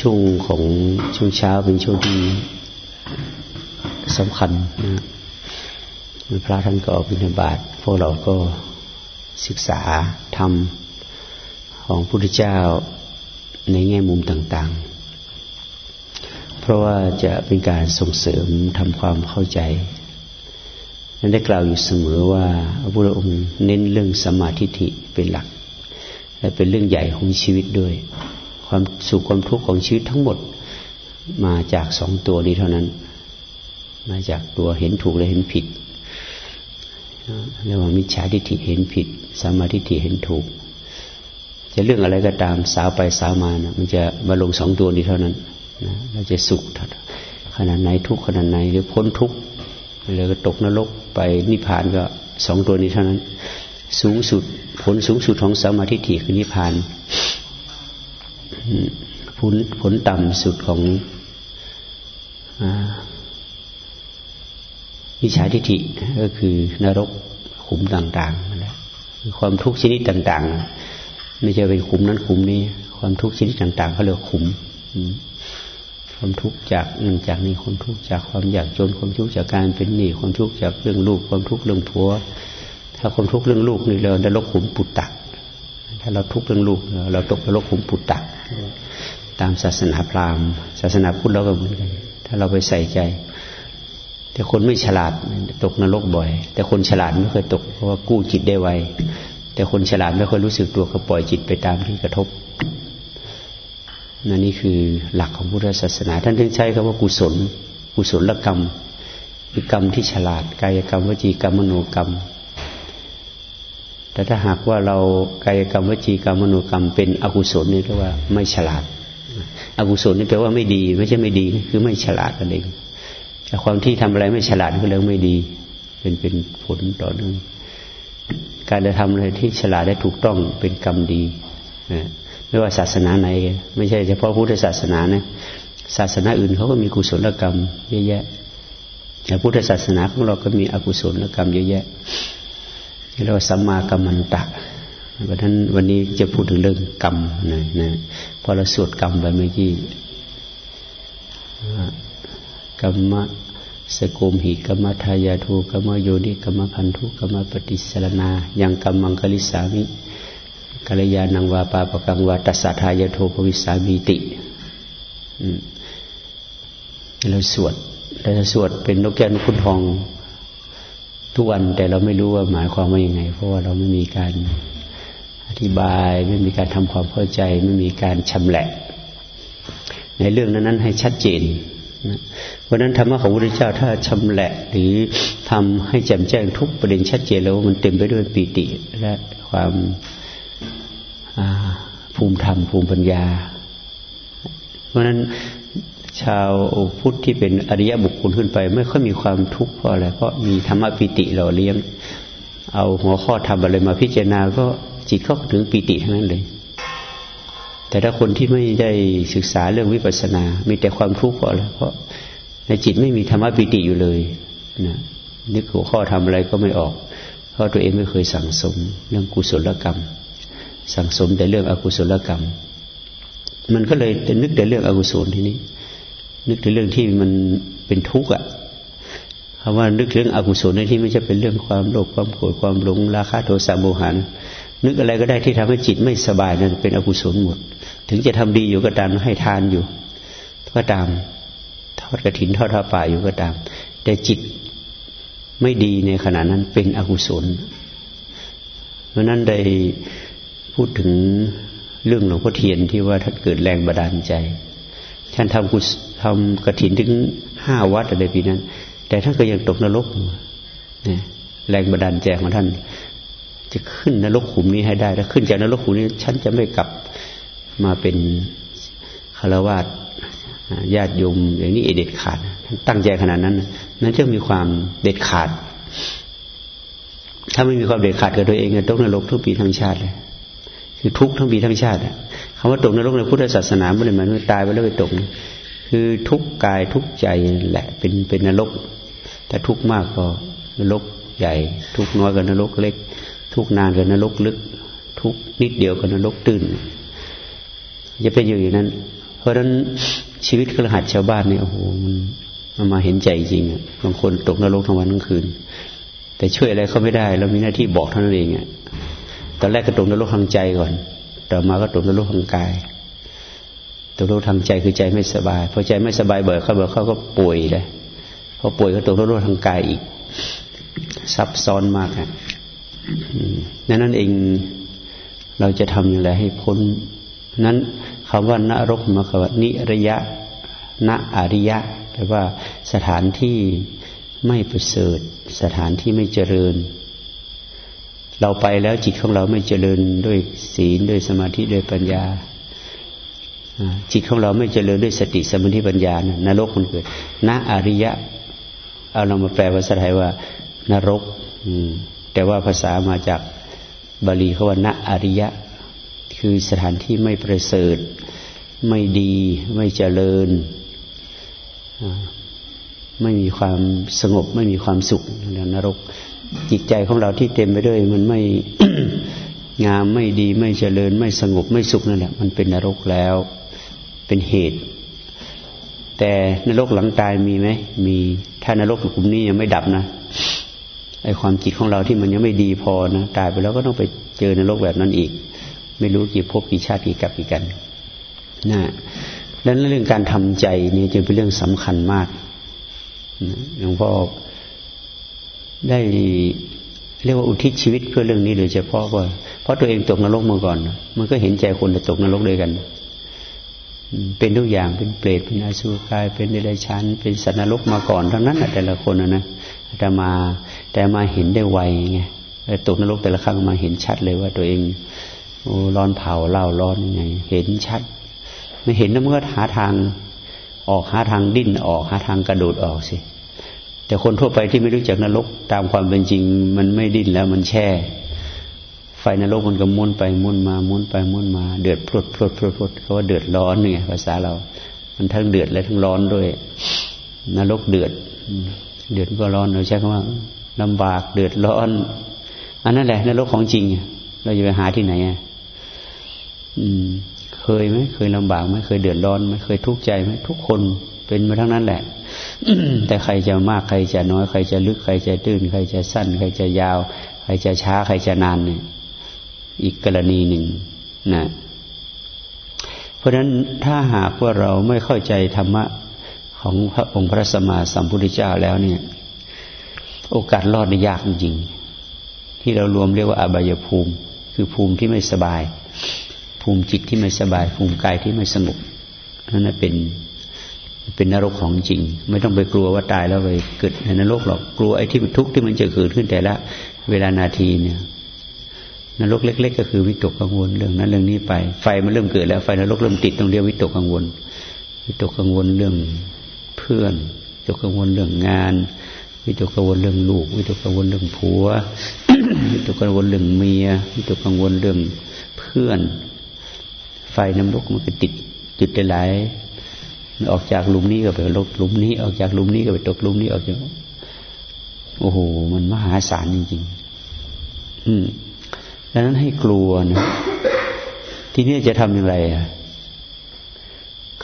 ช่วงของช่วงเช้าเป็นช่วงที่สำคัญนะพระท่านก็ออกบิณฑบาตพวกเราก็ศึกษาธรรมของพระพุทธเจ้าในแง่มุมต่างๆ เพราะว่าจะเป็นการส่งเสริมทำความเข้าใจ นั้นได้กล่าวอยู่เสมอว่าพระพุทธองค์เน้นเรื่องสมาธิิเป็นหลัก และเป็นเรื่องใหญ่ของชีวิตด้วย ความสุขความทุกข์ของชีวิตทั้งหมด มาจากสองตัวนี้เท่านั้น มาจากตัวเห็นถูกและเห็นผิดเรียกว่ามิจฉาทิฏฐิเห็นผิดสมาธิฏฐิเห็นถูก จะเรื่องอะไรก็ตามสาวไปสาวมานะมันจะมาลงสองตัวนี้เท่านั้นนะเราจะสุขขนาดไหนทุกขนาดไหนหรือพ้นทุกข์หรือก็ตกนรกไปนิพพานก็สองตัวนี้เท่านั้น สูงสุดผลสูงสุดของสมาธิฏฐิคือนิพพาน ผลผลต่ำสุดของวิชาทิฏฐิก็คือนรกขุมต่างๆนะความทุกข์ชนิดต่าง ๆ ไม่ใช่เป็นขุมนั้นขุมนี้ ความทุกข์ชนิดต่างๆเขาเรียกขุม ความทุกข์จากหนึ่งจากนี้ความทุกข์จากความอยากจนความทุกข์จากการเป็นหนี้ความทุกข์จากเรื่องลูก ความทุกข์เรื่องผัว ถ้าความทุกข์เรื่องลูกนี่เรานรกขุมปุตตะ ถ้าเราทุกข์เรื่องลูกเราตกนรกขุมปุตตะตามศาสนาพราหมณ์ศาสนาพุทธเราก็เหมือนกัน ถ้าเราไปใส่ใจ แต่คนไม่ฉลาดตกนรกบ่อย แต่คนฉลาดไม่เคยตกเพราะว่ากู้จิตได้ไวแต่คนฉลาดไม่เคยรู้สึกตัวเขาปล่อยจิตไปตามที่กระทบนั่นนี่คือหลักของพุทธศาสนา ท่านถึงใช้คำว่ากุศล กุศลกรรมคือกรรมที่ฉลาด กายกรรมวจีกรรมมโนกรรม แต่ถ้าหากว่าเรากายกรรมวจีกรรมมโนกรรมเป็นอกุศลนี่เรียกว่าไม่ฉลาด อกุศลนี่แปลว่าไม่ดี ไม่ใช่ไม่ดีคือไม่ฉลาดนั่นเองแต่ความที่ทำอะไรไม่ฉลาดก็เรื่องไม่ดี เป็นเป็นผลต่อเนื่องการจะทำอะไรที่ฉลาดได้ถูกต้องเป็นกรรมดีนะไม่ว่าศาสนาไหน ไม่ใช่เฉพาะพุทธศาสนานะศาสนาอื่นเขาก็มีกุศลกรรมเยอะแยะแต่พุทธศาสนาของเราก็มีอกุศลกรรมเยอะแยะ เรียกว่าสัมมากรรมันตะวันนั้นวันนี้จะพูดถึงเรื่องกรรมนะนะพอเราสวดกรรมไปเมื่อกี้กรรมสกุมหิกรรมทายาทูกรรมโยนิกรรมพันธุกรรมปฏิสรณายังกรรมังคลิสามิกัลยาณังวาปาปกังวาตัสสะทายาโทภวิสามีติเราสวดเราจะสวดเป็นนกแก้วนกขุนทอง ทุกวันแต่เราไม่รู้ว่าหมายความว่ายังไง เพราะว่าเราไม่มีการอธิบาย ไม่มีการทำความเข้าใจ ไม่มีการชำแหละ ในเรื่องนั้น ๆ ให้ชัดเจนนะเพราะนั้นธรรมะของพระพุทธเจ้าถ้าชำแหละหรือทำให้แจ่มแจ้งทุกประเด็นชัดเจนแล้วมันเต็มไปด้วยปีติและความภูมิธรรมภูมิปัญญา เพราะนั้น ชาวพุทธที่เป็นอริยบุคคลขึ้นไป ไม่ค่อยมีความทุกข์เพราะอะไรเพราะมีธรรมปิติหล่อเลี้ยง เอาหัวข้อทำอะไรมาพิจารณาก็จิตเข้าถึงปิติทั้งนั้นเลย แต่ถ้าคนที่ไม่ได้ศึกษาเรื่องวิปัสสนา มีแต่ความทุกข์เพราะอะไรเพราะในจิตไม่มีธรรมปิติอยู่เลยนะนึกหัวข้อทำอะไรก็ไม่ออก เพราะตัวเองไม่เคยสั่งสมเรื่องกุศลกรรม สั่งสมแต่เรื่องอกุศลกรรม มันก็เลยนึกแต่เรื่องอกุศลทีนี้ นึกถึงเรื่องที่มันเป็นทุกข์อะคำว่านึกเรื่องอกุศลในที่ไม่ใช่เป็นเรื่องความโลภความโกรธความหลงราคะโทสะโมหันนึกอะไรก็ได้ที่ทำให้จิตไม่สบายนั่นเป็นอกุศลหมด ถึงจะทำดีอยู่ก็ตามให้ทานอยู่ ก็ตามทอดกระถินทอดผ้าป่าอยู่ก็ตาม แต่จิตไม่ดีในขณะนั้นเป็นอกุศล เพราะนั้นได้พูดถึงเรื่องหลวงพ่อเทียนที่ว่าท่านเกิดแรงบันดาลใจ ท่านทำกุศทำกระถินถึงห้าวัดอะไรปีนั้น แต่ท่านก็ยังตกนรกแรงบันดาลใจของท่าน จะขึ้นนรกขุมนี้ให้ได้ถ้าขึ้นจากนรกขุมนี้ ฉันจะไม่กลับมาเป็นคารวาสญาติโยมอย่างนี้เด็ดขาด ตั้งใจขนาดนั้น นั้นจะมีความเด็ดขาด ถ้าไม่มีความเด็ดขาดกับตัวเองตกนรกทุกปีทั้งชาติเลยคือทุกทั้งปีทั้งชาติ คำว่าตกนรกในพุทธศาสนาไม่ได้หมายว่าตายไปแล้วไปตก คือทุกกายทุกใจแหละเป็นเป็นนรก แต่ทุกมากก็นรกใหญ่ ทุกน้อยก็นรกเล็ก ทุกนานกับนรกลึก ทุกนิดเดียวกับนรกตื้นจะเป็นอยู่อย่างนั้น เพราะฉะนั้นชีวิตกระหัสชาวบ้านเนี่ยโอ้โหมันมาเห็นใจจริงบางคนตกนรกทั้งวันทั้งคืน แต่ช่วยอะไรเขาไม่ได้ เรามีหน้าที่บอกเท่านั้นเองอะตอนแรกก็ตกนรกทางใจก่อน ต่อมาก็ตกนรกทางกายตกนรกทางใจคือใจไม่สบายพอใจไม่สบายเบิกเขาเบิกเขาก็ป่วยเลยพอป่วยก็ตกนรกทางกายอีก ซับซ้อนมากอะนั้นนั่นเองเราจะทำอย่างไรให้พ้น นั้นคำว่านรกมาคำว่านิระยะณอริยะแปลว่าสถานที่ไม่ประเสริฐ สถานที่ไม่เจริญ เราไปแล้วจิตของเราไม่เจริญด้วยศีลด้วยสมาธิด้วยปัญญาจิตของเราไม่เจริญด้วยสติสมาธิปัญญานะนรกมันเกิดณอริยะ เอาเรามาแปลภาษาไทยว่านรกแต่ว่าภาษามาจากบาลีเขาว่าณอริยะ คือสถานที่ไม่ประเสริฐ ไม่ดีไม่เจริญไม่มีความสงบไม่มีความสุขนรก จิตใจของเราที่เต็มไปด้วย มันไม่งามไม่ดีไม่เจริญ ไม่สงบไม่สุขนั่นแหละมันเป็นนรกแล้ว เป็นเหตุ แต่นรกหลังตายมีไหมมีถ้านรกกลุ่มนี้ยังไม่ดับนะไอความจิตของเราที่มันยังไม่ดีพอนะตายไปแล้วก็ต้องไปเจอนรกแบบนั้นอีก ไม่รู้กี่ภพกี่ชาติกี่กับกี่กันนะดังนั้นเรื่องการทำใจนี่จึงเป็นเรื่องสำคัญมากหลวงพ่อ ได้เรียกว่าอุทิศชีวิตเพื่อเรื่องนี้โดยเฉพาะว่า เพราะตัวเองตกนรกมาก่อน มันก็เห็นใจคนจะตกนรกด้วยกัน เป็นทุกอย่างเป็นเปรตเป็นอาสุกาย เป็นเดรัจฉานเป็นสัตว์นรกมาก่อนทั้งนั้นแต่ละคนนะนะแต่มาแต่มาเห็นได้ไวไงตกนรกแต่ละครั้งมาเห็นชัดเลยว่าตัวเองโอ้ร้อนเผาเล่าร้อนยังไง เห็นชัด ไม่เห็นแล้วมันก็หาทางออกหาทางดิ้นออกหาทางกระโดดออกสิ แต่คนทั่วไปที่ไม่รู้จักนรกตามความเป็นจริง มันไม่ดิ้นแล้วมันแช่ ไฟนรกมันก็ม้วนไปม้วนมาม้วนไปม้วนมา เดือดพรดพรดพรดพรดเขาว่าเดือดร้อนเนี่ยภาษาเรา มันทั้งเดือดและทั้งร้อนด้วย นรกเดือด เดือดก็ร้อนเราใช้คำว่าลำบากเดือดร้อน อันนั้นแหละนรกของจริง เราจะไปหาที่ไหนอะเคยไหมเคยลำบากไหมเคยเดือดร้อนไหมเคยทุกข์ใจไหมทุกคนเป็นมาทั้งนั้นแหละ แต่ใครจะมากใครจะน้อยใครจะลึกใครจะตื้นใครจะสั้น ใครจะยาว ใครจะช้าใครจะนานเนี่ยอีกกรณีหนึ่งนะเพราะฉะนั้นถ้าหากว่าเราไม่เข้าใจธรรมะของพระองค์พระสัมมาสัมพุทธเจ้าแล้วเนี่ย โอกาสรอดได้ยากจริงที่เรารวมเรียกว่าอบายภูมิ คือภูมิที่ไม่สบาย ภูมิจิตที่ไม่สบาย ภูมิกายที่ไม่สงบนั่นเป็น เป็นนรกของจริง ไม่ต้องไปกลัวว่าตายแล้วไปเกิดในนรกหรอกกลัวไอ้ที่ทุกข์ที่มันจะเกิดขึ้นแต่ละ เวลานาทีเนี่ยนรกเล็ก ๆ ก็คือวิตกกังวลเรื่องนั้นเรื่องนี้ไป ไฟมันเริ่มเกิดแล้วไฟนรกเริ่มติดต้องเรียกวิตกกังวล วิตกกังวลเรื่องเพื่อนวิตกกังวลเรื่องงาน วิตกกังวลเรื่องลูก วิตกกังวลเรื่องผัว วิตกกังวลเรื่องเมีย วิตกกังวลเรื่องเพื่อน ไฟน้ำลุกมันก็ติดจุดหลาย ออกจากหลุมนี้ก็ไปลกหลุมนี้ ออกจากหลุมนี้ก็ไปตกหลุมนี้ออกจากโอ้โห มันมหาศาลจริงๆ อืมดังนั้นให้กลัวนะ ทีนี้จะทำอย่างไรอะ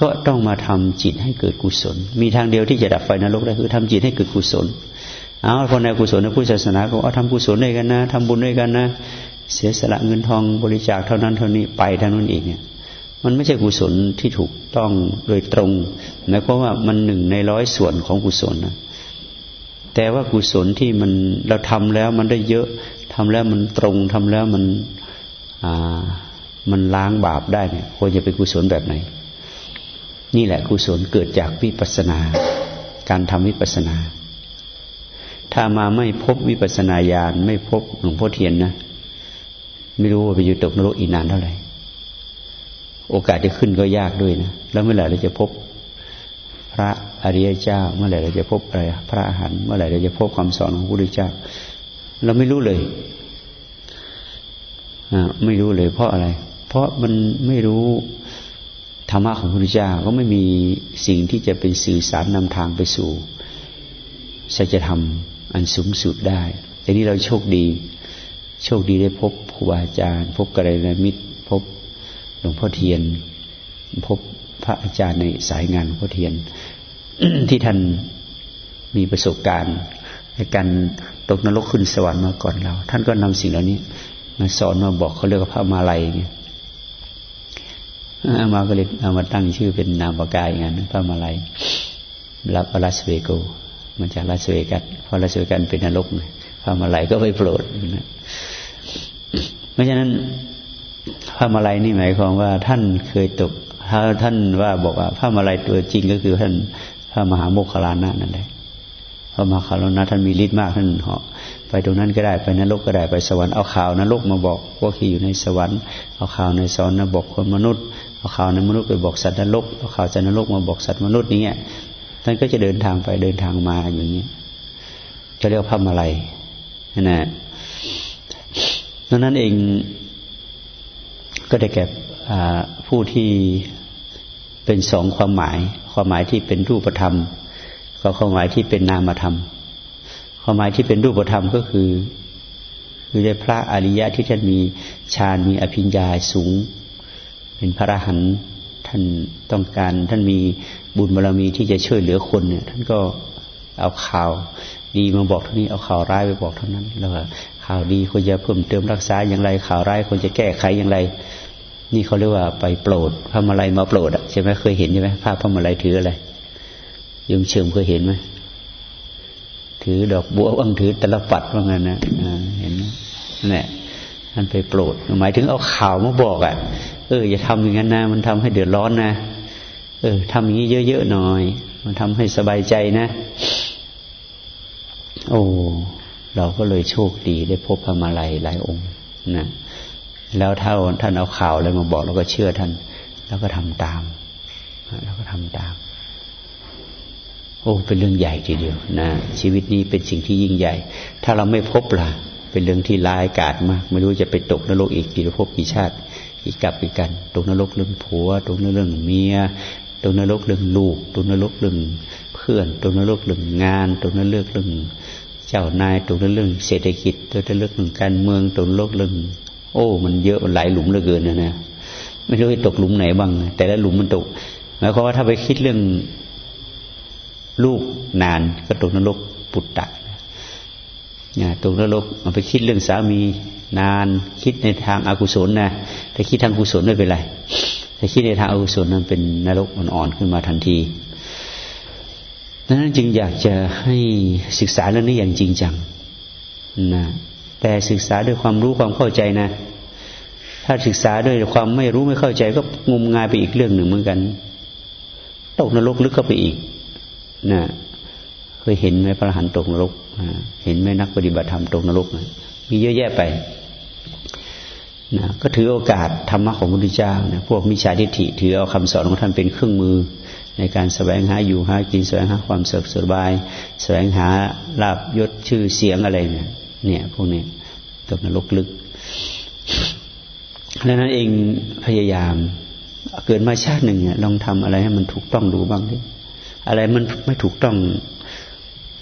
ก็ต้องมาทำจิตให้เกิดกุศล มีทางเดียวที่จะดับไฟนรกได้คือทำจิตให้เกิดกุศล เอาคนในกุศลในพุทธศาสนาก็เอาทำกุศลด้วยกันนะทำบุญด้วยกันนะ เสียสละเงินทองบริจาคเท่านั้นเท่านี้ไปทางนั้นอีกเนี่ย มันไม่ใช่กุศลที่ถูกต้องโดยตรงหมายความว่ามันหนึ่งในร้อยส่วนของกุศลนะแต่ว่ากุศลที่มันเราทำแล้วมันได้เยอะทำแล้วมันตรงทำแล้วมันอ่ามันล้างบาปได้เนี่ยควรจะเป็นกุศลแบบไหน นี่แหละกุศลเกิดจากวิปัสนา การทำวิปัสนา ถ้ามาไม่พบวิปัสนาญาณไม่พบหลวงพ่อเทียนนะ ไม่รู้ว่าไปอยู่ตกนรกอีกนานเท่าไหร่ โอกาสจะขึ้นก็ยากด้วยนะแล้วเมื่อไหร่เราจะพบพระอริยเจ้า เมื่อไหร่เราจะพบอะไรพระอรหันต์เมื่อไหร่เราจะพบคำสอนของพระพุทธเจ้า เราไม่รู้เลยอ่าไม่รู้เลย เพราะอะไร เพราะมันไม่รู้ธรรมะของพระพุทธเจ้าก็ไม่มีสิ่งที่จะเป็นสื่อสารนำทางไปสู่สัจธรรมอันสูงสุดได้แต่นี้เราโชคดี โชคดีได้พบครูบาอาจารย์ พบกัลยาณมิตร หลวงพ่อเทียน พบพระอาจารย์ในสายงานพ่อเทียน ที่ท่านมีประสบการณ์ในการตกนรกขึ้นสวรรค์มาก่อนเรา ท่านก็นำสิ่งเหล่านี้ มาสอนมาบอกเขาเรียกว่าพระมาลัยมาก็เลยเอามาตั้งชื่อเป็นนามปากายอย่างนั้นพระมาลัยรับลาสเวโกมันจากลาสเวกัสเพราะลาสเวกัสเป็นนรกพระมาลัยก็ไปโปรดนะเพราะฉะนั้น พระมาลัยนี่หมายความว่าท่านเคยตกถ้าท่านว่าบอกว่าพระมาลัยตัวจริงก็คือท่านพระมหาโมคคลานะนั่นแหละพระมหาคลานะท่านมีฤทธิ์มากท่านเหาะไปตรงนั้นก็ได้ไปนรกก็ได้ไปสวรรค์เอาข่าวนรกมาบอกพวกที่อยู่ในสวรรค์เอาข่าวในสวรรค์มาบอกคนมนุษย์เอาข่าวในมนุษย์ไปบอกสัตว์นรกเอาข่าวจากนรกมาบอกสัตว์มนุษย์นี้ท่านก็จะเดินทางไปเดินทางมาอย่างนี้จะเรียกพระมาลัยนะดังนั้นเอง ก็ได้แก่ผู้ที่เป็นสองความหมาย ความหมายที่เป็นรูปธรรมกับความหมายที่เป็นนามธรรม ความหมายที่เป็นรูปธรรมก็คือ คือได้พระอริยะที่ท่านมีฌานมีอภิญญาสูง เป็นพระอรหันต์ท่านต้องการท่านมีบุญบารรมีที่จะช่วยเหลือคนเนี่ย ท่านก็เอาข่าวดีมาบอกเท่านี้เอาข่าวร้ายไปบอกเท่านั้น แล้วข่าวดีควรจะเพิ่มเติมรักษาอย่างไร ข่าวร้ายควรจะแก้ไขอย่างไร นี่เขาเรียกว่าไปโปรดพระมาลัยมาโปรดใช่ไหมเคยเห็นใช่ไหมภาพพระมาลัยถืออะไรยงเชิมเคยเห็นไหมถือดอกบัววังถือตะลปัดว่างั้นนะเห็นนั่นแหละท่านไปโปรดหมายถึงเอาข่าวมาบอกอะ เออ อย่าทำอย่างนั้นนะมันทำให้เดือดร้อนนะเออทำอย่างนี้เยอะๆหน่อย มันทำให้สบายใจนะ โอ้เราก็เลยโชคดีได้พบพระมาลัยหลายองค์นะ แล้วถ้าท่านเอาข่าวอะไรมาบอกเราก็เชื่อท่าน แล้วก็ทำตามแล้วก็ทำตาม โอ้เป็นเรื่องใหญ่ทีเดียวนะชีวิตนี้เป็นสิ่งที่ยิ่งใหญ่ ถ้าเราไม่พบล่ะ เป็นเรื่องที่ร้ายกาจมาก ไม่รู้จะไปตกนรกอีกกี่ภพกี่ชาติอีกกลับอีกกันตกนรกเรื่องผัวตกนรกเรื่องเมียตกนรกเรื่องลูกตกนรกเรื่องเพื่อนตกนรกเรื่องงานตกนรกเรื่องเจ้านายตกนรกเรื่องเศรษฐกิจตกนรกเรื่องการเมืองตกนรกเรื่อง โอ้ มันเยอะหลายหลุมเหลือเกินนะนะไม่รู้จะตกหลุมไหนบ้าง แต่ละหลุมมันตกหมายความว่าถ้าไปคิดเรื่องลูกนานก็ตกนรกปุตตะนะตกนรกมันไปคิดเรื่องสามีนาน คิดในทางอากุศลนะแต่คิดทางกุศลไม่เป็นไรแต่คิดในทางอากุศลนั้นเป็นนรกอ่อนๆขึ้นมาทันทีดังนั้นจึงอยากจะให้ศึกษาเรื่องนี้อย่างจริงจังนะ แต่ศึกษาด้วยความรู้ความเข้าใจนะ ถ้าศึกษาด้วยความไม่รู้ไม่เข้าใจก็งมงายไปอีกเรื่องหนึ่งเหมือนกันตกนรกลึกเข้าไปอีกนะเคยเห็นไหมพระหันตกนรกเห็นไหมนักปฏิบัติธรรมตกนรกนะมีเยอะแยะไปนะก็ถือโอกาสธรรมะของพระพุทธเจ้านะพวกมิจฉาทิฏฐิถือเอาคำสอนของท่านเป็นเครื่องมือ ในการแสวงหาอยู่หากินแสวงหาความสุขสบายแสวงหาลาบยศชื่อเสียงอะไรเนี่ย เนี่ย พวกนี้ตกนรกลึกดังนั้นเองพยายาม เกิดมาชาติหนึ่งเนี่ยลองทำอะไรให้มันถูกต้องดูบ้างดิอะไรมันไม่ถูกต้อง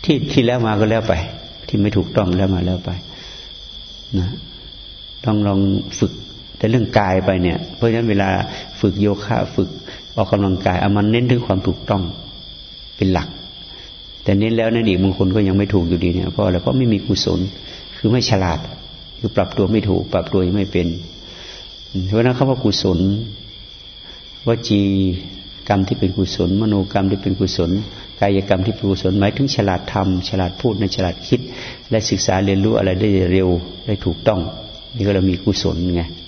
ที่ที่แล้วมาก็แล้วไป ที่ไม่ถูกต้องแล้วมาแล้วไปนะต้องลองฝึกแต่เรื่องกายไปเนี่ย เพราะฉะนั้นเวลาฝึกโยคะฝึกออกกำลังกายเอามันเน้นถึงความถูกต้องเป็นหลัก แต่เน้นแล้วนั่นอีกบางคนก็ยังไม่ถูกอยู่ดีเนี่ยเพราะอะไรเพราะไม่มีกุศล คือไม่ฉลาด คือปรับตัวไม่ถูก ปรับตัวยังไม่เป็น เพราะนั้นคำว่ากุศลวจีกรรมที่เป็นกุศล มโนกรรมที่เป็นกุศล กายกรรมที่เป็นกุศลหมายถึงฉลาดทำฉลาดพูดในฉลาดคิด และศึกษาเรียนรู้อะไรได้เร็วได้ถูกต้อง นี่ก็เรามีกุศลไงดัง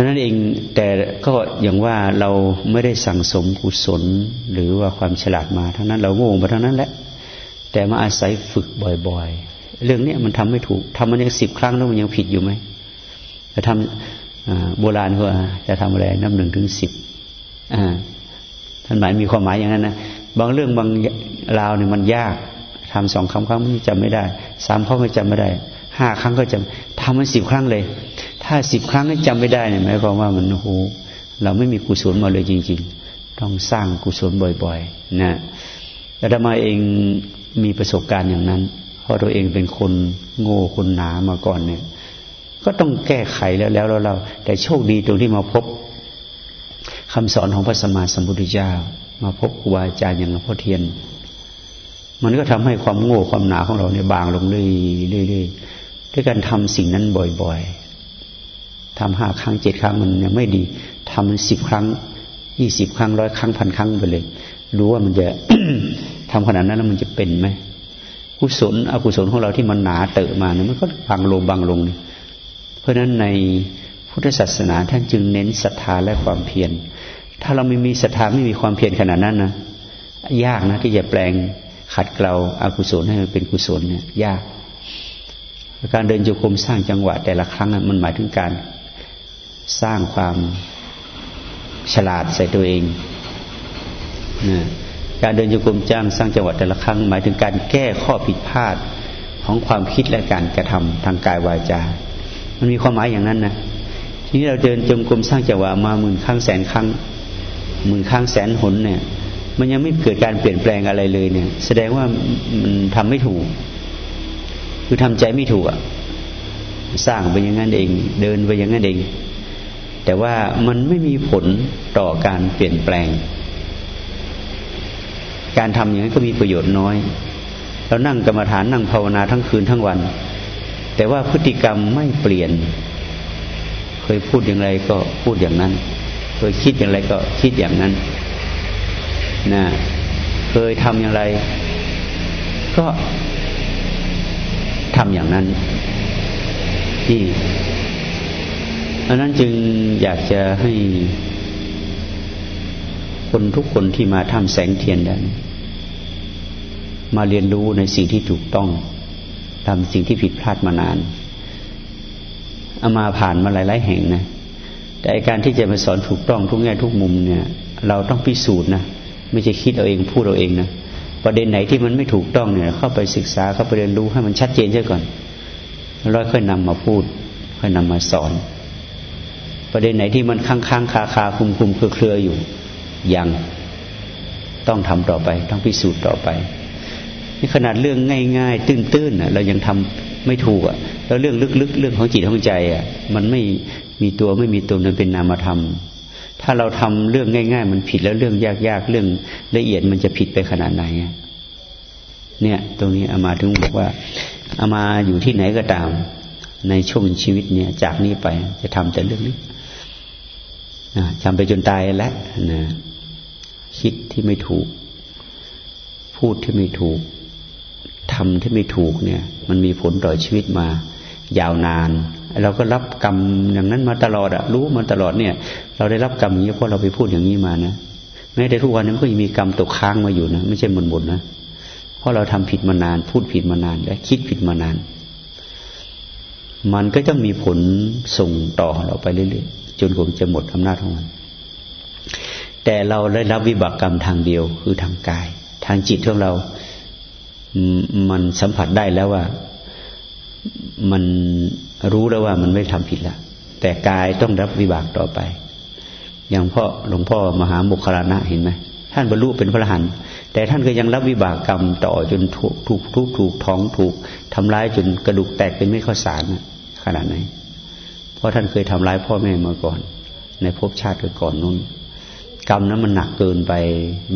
นั้นเองแต่ก็อย่างว่าเราไม่ได้สั่งสมกุศลหรือว่าความฉลาดมาทั้งนั้น เราโง่มาทั้งนั้นแหละ แต่มาอาศัยฝึกบ่อย ๆ เรื่องนี้มันทำไม่ถูกทำมันยังสิบครั้งแล้วมันยังผิดอยู่ไหมจะทำโบราณเขาจะทำอะไรนับหนึ่งถึงสิบท่านหมายมีความหมายอย่างนั้นนะบางเรื่องบางราวเนี่ยมันยากทำสองครั้งครั้งมันจำไม่ได้สามครั้งก็จำไม่ได้ห้าครั้งก็จำทำมันสิบครั้งเลย ถ้าสิบครั้งก็จำไม่ได้เนี่ยหมายความว่ามันโหเราไม่มีกุศลมาเลยจริง ๆ ต้องสร้างกุศลบ่อยๆนะแต่ทำไมเองมีประสบการณ์อย่างนั้น เพราะตัวเองเป็นคนโง่คนหนามาก่อนเนี่ย ก็ต้องแก้ไขแล้วแล้วเรา แต่โชคดีตรงที่มาพบคำสอนของพระสมมาสัมพุทธเจ้า มาพบครูบาอาจารย์อย่างหลวงพ่อเทียน มันก็ทำให้ความโง่ความหนาของเราเนี่ยบางลงเรื่อยๆด้วยการทำสิ่งนั้นบ่อย ๆ ทำห้าครั้งเจ็ดครั้งมันยังไม่ดีทำมันสิบครั้งยี่สิบครั้งร้อยครั้งพันครั้งไปเลย รู้ว่ามันจะทำขนาดนั้นแล้วมันจะเป็นไหมกุศลอกุศลของเราที่มันหนาเตอะมาเนี่ยมันก็บางลงบางลง เพราะฉะนั้นในพุทธศาสนาท่านจึงเน้นศรัทธาและความเพียรถ้าเราไม่มีศรัทธาไม่มีความเพียรขนาดนั้นนะยากนะที่จะแปลงขัดเกลาอากุศลให้มันเป็นกุศลเนี่ยยาก การเดินโยกมสร้างจังหวะแต่ละครั้งมันหมายถึงการ สร้างความฉลาดใส่ตัวเองนะการเดินโยกมจ้างสร้างจังหวะแต่ละครั้ง หมายถึงการแก้ข้อผิดพลาดของความคิดและการกระทำทางกายวาจา มันมีความหมายอย่างนั้นนะทีนี้เราเดินจงกรมสร้างจังหวะมาหมื่นครั้งแสนครั้งหมื่นครั้งแสนหนเนี่ย มันยังไม่เกิดการเปลี่ยนแปลงอะไรเลยเนี่ย แสดงว่ามันทำไม่ถูก คือทำใจไม่ถูกอะสร้างไปอย่างนั้นเอง เดินไปอย่างนั้นเอง แต่ว่ามันไม่มีผลต่อการเปลี่ยนแปลง การทำอย่างนั้นก็มีประโยชน์น้อย เรานั่งกรรมฐานนั่งภาวนาทั้งคืนทั้งวัน แต่ว่าพฤติกรรมไม่เปลี่ยน เคยพูดอย่างไรก็พูดอย่างนั้น เคยคิดอย่างไรก็คิดอย่างนั้นนะเคยทำอย่างไร ก็ทำอย่างนั้นนี่ อันนั้นจึงอยากจะให้คนทุกคนที่มาทำแสงเทียนนั้นมาเรียนรู้ในสิ่งที่ถูกต้องทำสิ่งที่ผิดพลาดมานานเอามาผ่านมาหลาย ๆ แห่งนะ แต่การที่จะมาสอนถูกต้องทุกแง่ทุกมุมเนี่ย เราต้องพิสูจน์นะไม่ใช่คิดเอาเองพูดเอาเองนะประเด็นไหนที่มันไม่ถูกต้องเนี่ย เข้าไปศึกษาเข้าไปเรียนรู้ให้มันชัดเจนเสียก่อนแล้วค่อยนำมาพูด ค่อยนำมาสอน ประเด็นไหนที่มันค้างค้างคาคาคุมคุมเครือเครืออยู่ ยังต้องทำต่อไป ต้องพิสูจน์ต่อไปนี่ขนาดเรื่องง่าย ๆ ตื้นๆเรายังทำไม่ถูกอะ แล้วเรื่องลึกๆ เรื่องของจิตของใจอะ มันไม่มีตัวไม่มีตนมันเป็นนามธรรม ถ้าเราทำเรื่องง่าย ๆ มันผิดแล้วเรื่องยากๆเรื่องละเอียดมันจะผิดไปขนาดไหนเนี่ย ตรงนี้อามาถึงบอกว่าอามาอยู่ที่ไหนก็ตาม ในช่วงชีวิตเนี่ย จากนี้ไปจะทำแต่เรื่องนี้ ทำไปจนตายแล้วนะคิดที่ไม่ถูก พูดที่ไม่ถูกทำที่ไม่ถูกเนี่ย มันมีผลต่อชีวิตมายาวนาน เราก็รับกรรมอย่างนั้นมาตลอดอะรู้มาตลอดเนี่ย เราได้รับกรรมอย่างนี้เพราะเราไปพูดอย่างนี้มานะแม้แต่ทุกวันนี้ก็ยังมีกรรมตกค้างมาอยู่นะไม่ใช่หมดหมดนะเพราะเราทำผิดมานาน พูดผิดมานาน และคิดผิดมานาน มันก็ต้องมีผลส่งต่อเราไปเรื่อยๆ จนกว่าจะหมดอำนาจของมัน แต่เราได้รับวิบากกรรมทางเดียวคือทางกาย ทางจิตของเรา มันสัมผัสได้แล้วว่า มันรู้แล้วว่ามันไม่ทำผิดละแต่กายต้องรับวิบากต่อไป อย่างพ่อหลวงพ่อมหาโมคลานะเห็นไหมท่านบรรลุเป็นพระหันแต่ท่านก็ยังรับวิบากกรรมต่อจนถูกถูกทุกถูกท้องถูกทำร้ายจนกระดูกแตกเป็นไม่ข้อสารขนาดไหน ราะท่านเคยทำร้ายพ่อแม่มาก่อน ในภพชาติก่อนนู้น กรรมนั้นมันหนักเกินไป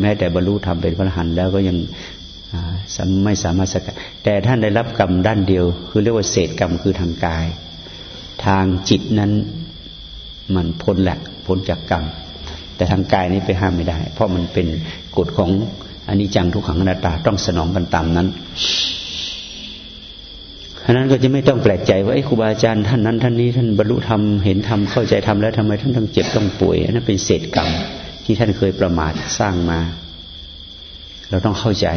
แม้แต่บรรลุทำเป็นพระหันแล้วก็ยังไม่สามารถสกัดแต่ท่านได้รับกรรมด้านเดียว คือเรียกว่าเศษกรรมคือทางกาย ทางจิตนั้นมันพ้นแหละพ้นจากกรรม แต่ทางกายนี้ไปห้ามไม่ได้ เพราะมันเป็นกฎของอนิจจังทุกขังอนัตตาต้องสนองกันตามนั้น ฉะนั้นก็จะไม่ต้องแปลกใจว่าไอ้ครูบาอาจารย์ท่านนั้นท่านนี้ท่านบรรลุธรรมเห็นธรรมเข้าใจธรรมแล้วทำไมท่านต้องเจ็บต้องป่วยอันั่นเป็นเศษกรรมที่ท่านเคยประมาทสร้างมา เราต้องเข้าใจ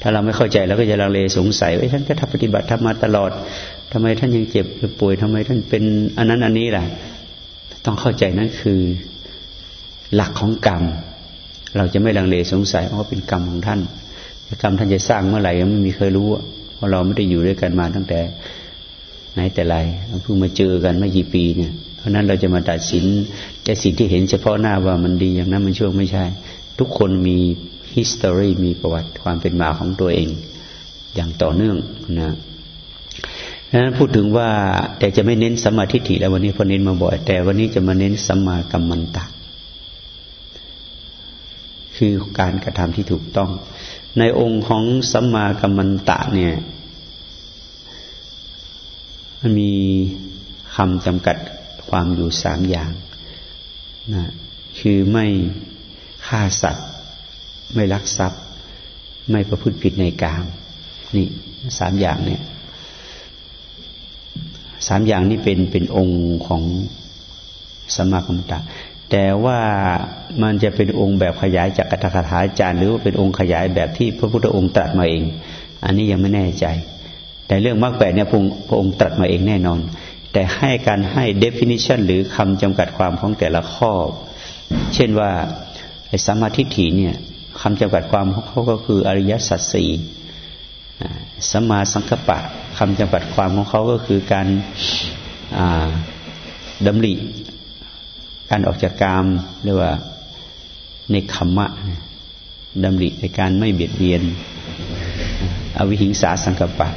ถ้าเราไม่เข้าใจเราก็จะลังเลสงสัยว่าท่านก็ทำปฏิบัติทำมาตลอดทำไมท่านยังเจ็บป่วยทำไมท่านเป็นอันนั้นอันนี้ล่ะ ต้องเข้าใจนั่นคือหลักของกรรม เราจะไม่ลังเลสงสัยว่าเป็นกรรมของท่านกรรมท่านจะสร้างเมื่อไหร่ไม่มีเคยรู้ เพราะเราไม่ได้อยู่ด้วยกันมาตั้งแต่ไหนแต่ไรเพิ่งมาเจอกันไม่กี่ปีเนี่ย เพราะนั้นเราจะมาตัดสินแต่สิ่งที่เห็นเฉพาะหน้าว่ามันดีอย่างนั้นมันช่วงไม่ใช่ ทุกคนมี history มีประวัติความเป็นมาของตัวเอง อย่างต่อเนื่องนะดังนั้นพูดถึงว่าแต่จะไม่เน้นสัมมาทิฏฐิแล้ววันนี้พอเน้นมาบ่อย แต่วันนี้จะมาเน้นสัมมากัมมันตะคือการกระทำที่ถูกต้อง ในองค์ของสัมมากัมมันตะเนี่ยมันมีคำจำกัดความอยู่สามอย่างนะคือไม่ฆ่าสัตว์ ไม่ลักทรัพย์ ไม่ประพฤติผิดในกามนี่สามอย่างเนี่ยสามอย่างนี้เป็นเป็นองค์ของสมากัมตะ แต่ว่ามันจะเป็นองค์แบบขยายจากอัตถคถาจารย์หรือว่าเป็นองค์ขยายแบบที่พระพุทธองค์ตรัสมาเอง อันนี้ยังไม่แน่ใจ แต่เรื่องมรรคแปดเนี่ยพระองค์ตรัสมาเองแน่นอน แต่ให้การให้ definition หรือคำจำกัดความของแต่ละข้อ เช่นว่าไอ้สมาธิฐิเนี่ยคำจำกัดความของเขาก็คืออริยสัจสี่สัมมาสังกัปปะคำจำกัดความของเขาก็คือการดำริ การออกจากกามเรียกว่าในขมมะดำริในการไม่เบียดเบียน อวิหิงสาสังกปะ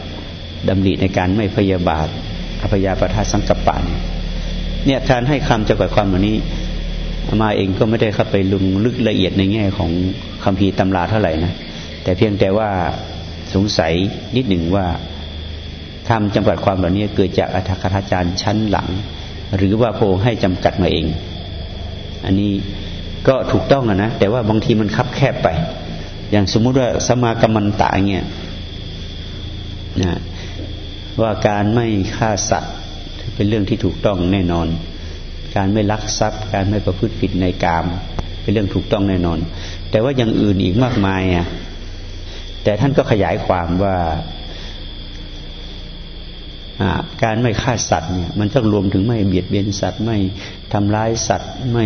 ดำริในการไม่พยาบาทอภยาปทาสังกปะเนี่ยการให้คำจำกัดความเหล่านี้มาเองก็ไม่ได้เข้าไปลงลึกละเอียดในแง่ของคำพีตำราเท่าไหร่นะแต่เพียงแต่ว่าสงสัยนิดหนึ่งว่าคำจำกัดความเหล่านี้เกิดจากอัธกถาจารย์ชั้นหลัง หรือว่าพระองค์ให้จำกัดมาเอง อันนี้ก็ถูกต้องนะแต่ว่าบางทีมันคับแคบไป อย่างสมมุติว่าสมากัมมันตาเงี้ยนะว่าการไม่ฆ่าสัตว์เป็นเรื่องที่ถูกต้องแน่นอน การไม่ลักทรัพย์ การไม่ประพฤติผิดในกาม เป็นเรื่องถูกต้องแน่นอน แต่ว่าอย่างอื่นอีกมากมายอะแต่ท่านก็ขยายความว่า การไม่ฆ่าสัตว์เนี่ยมันต้องรวมถึงไม่เบียดเบียนสัตว์ไม่ทำร้ายสัตว์ไม่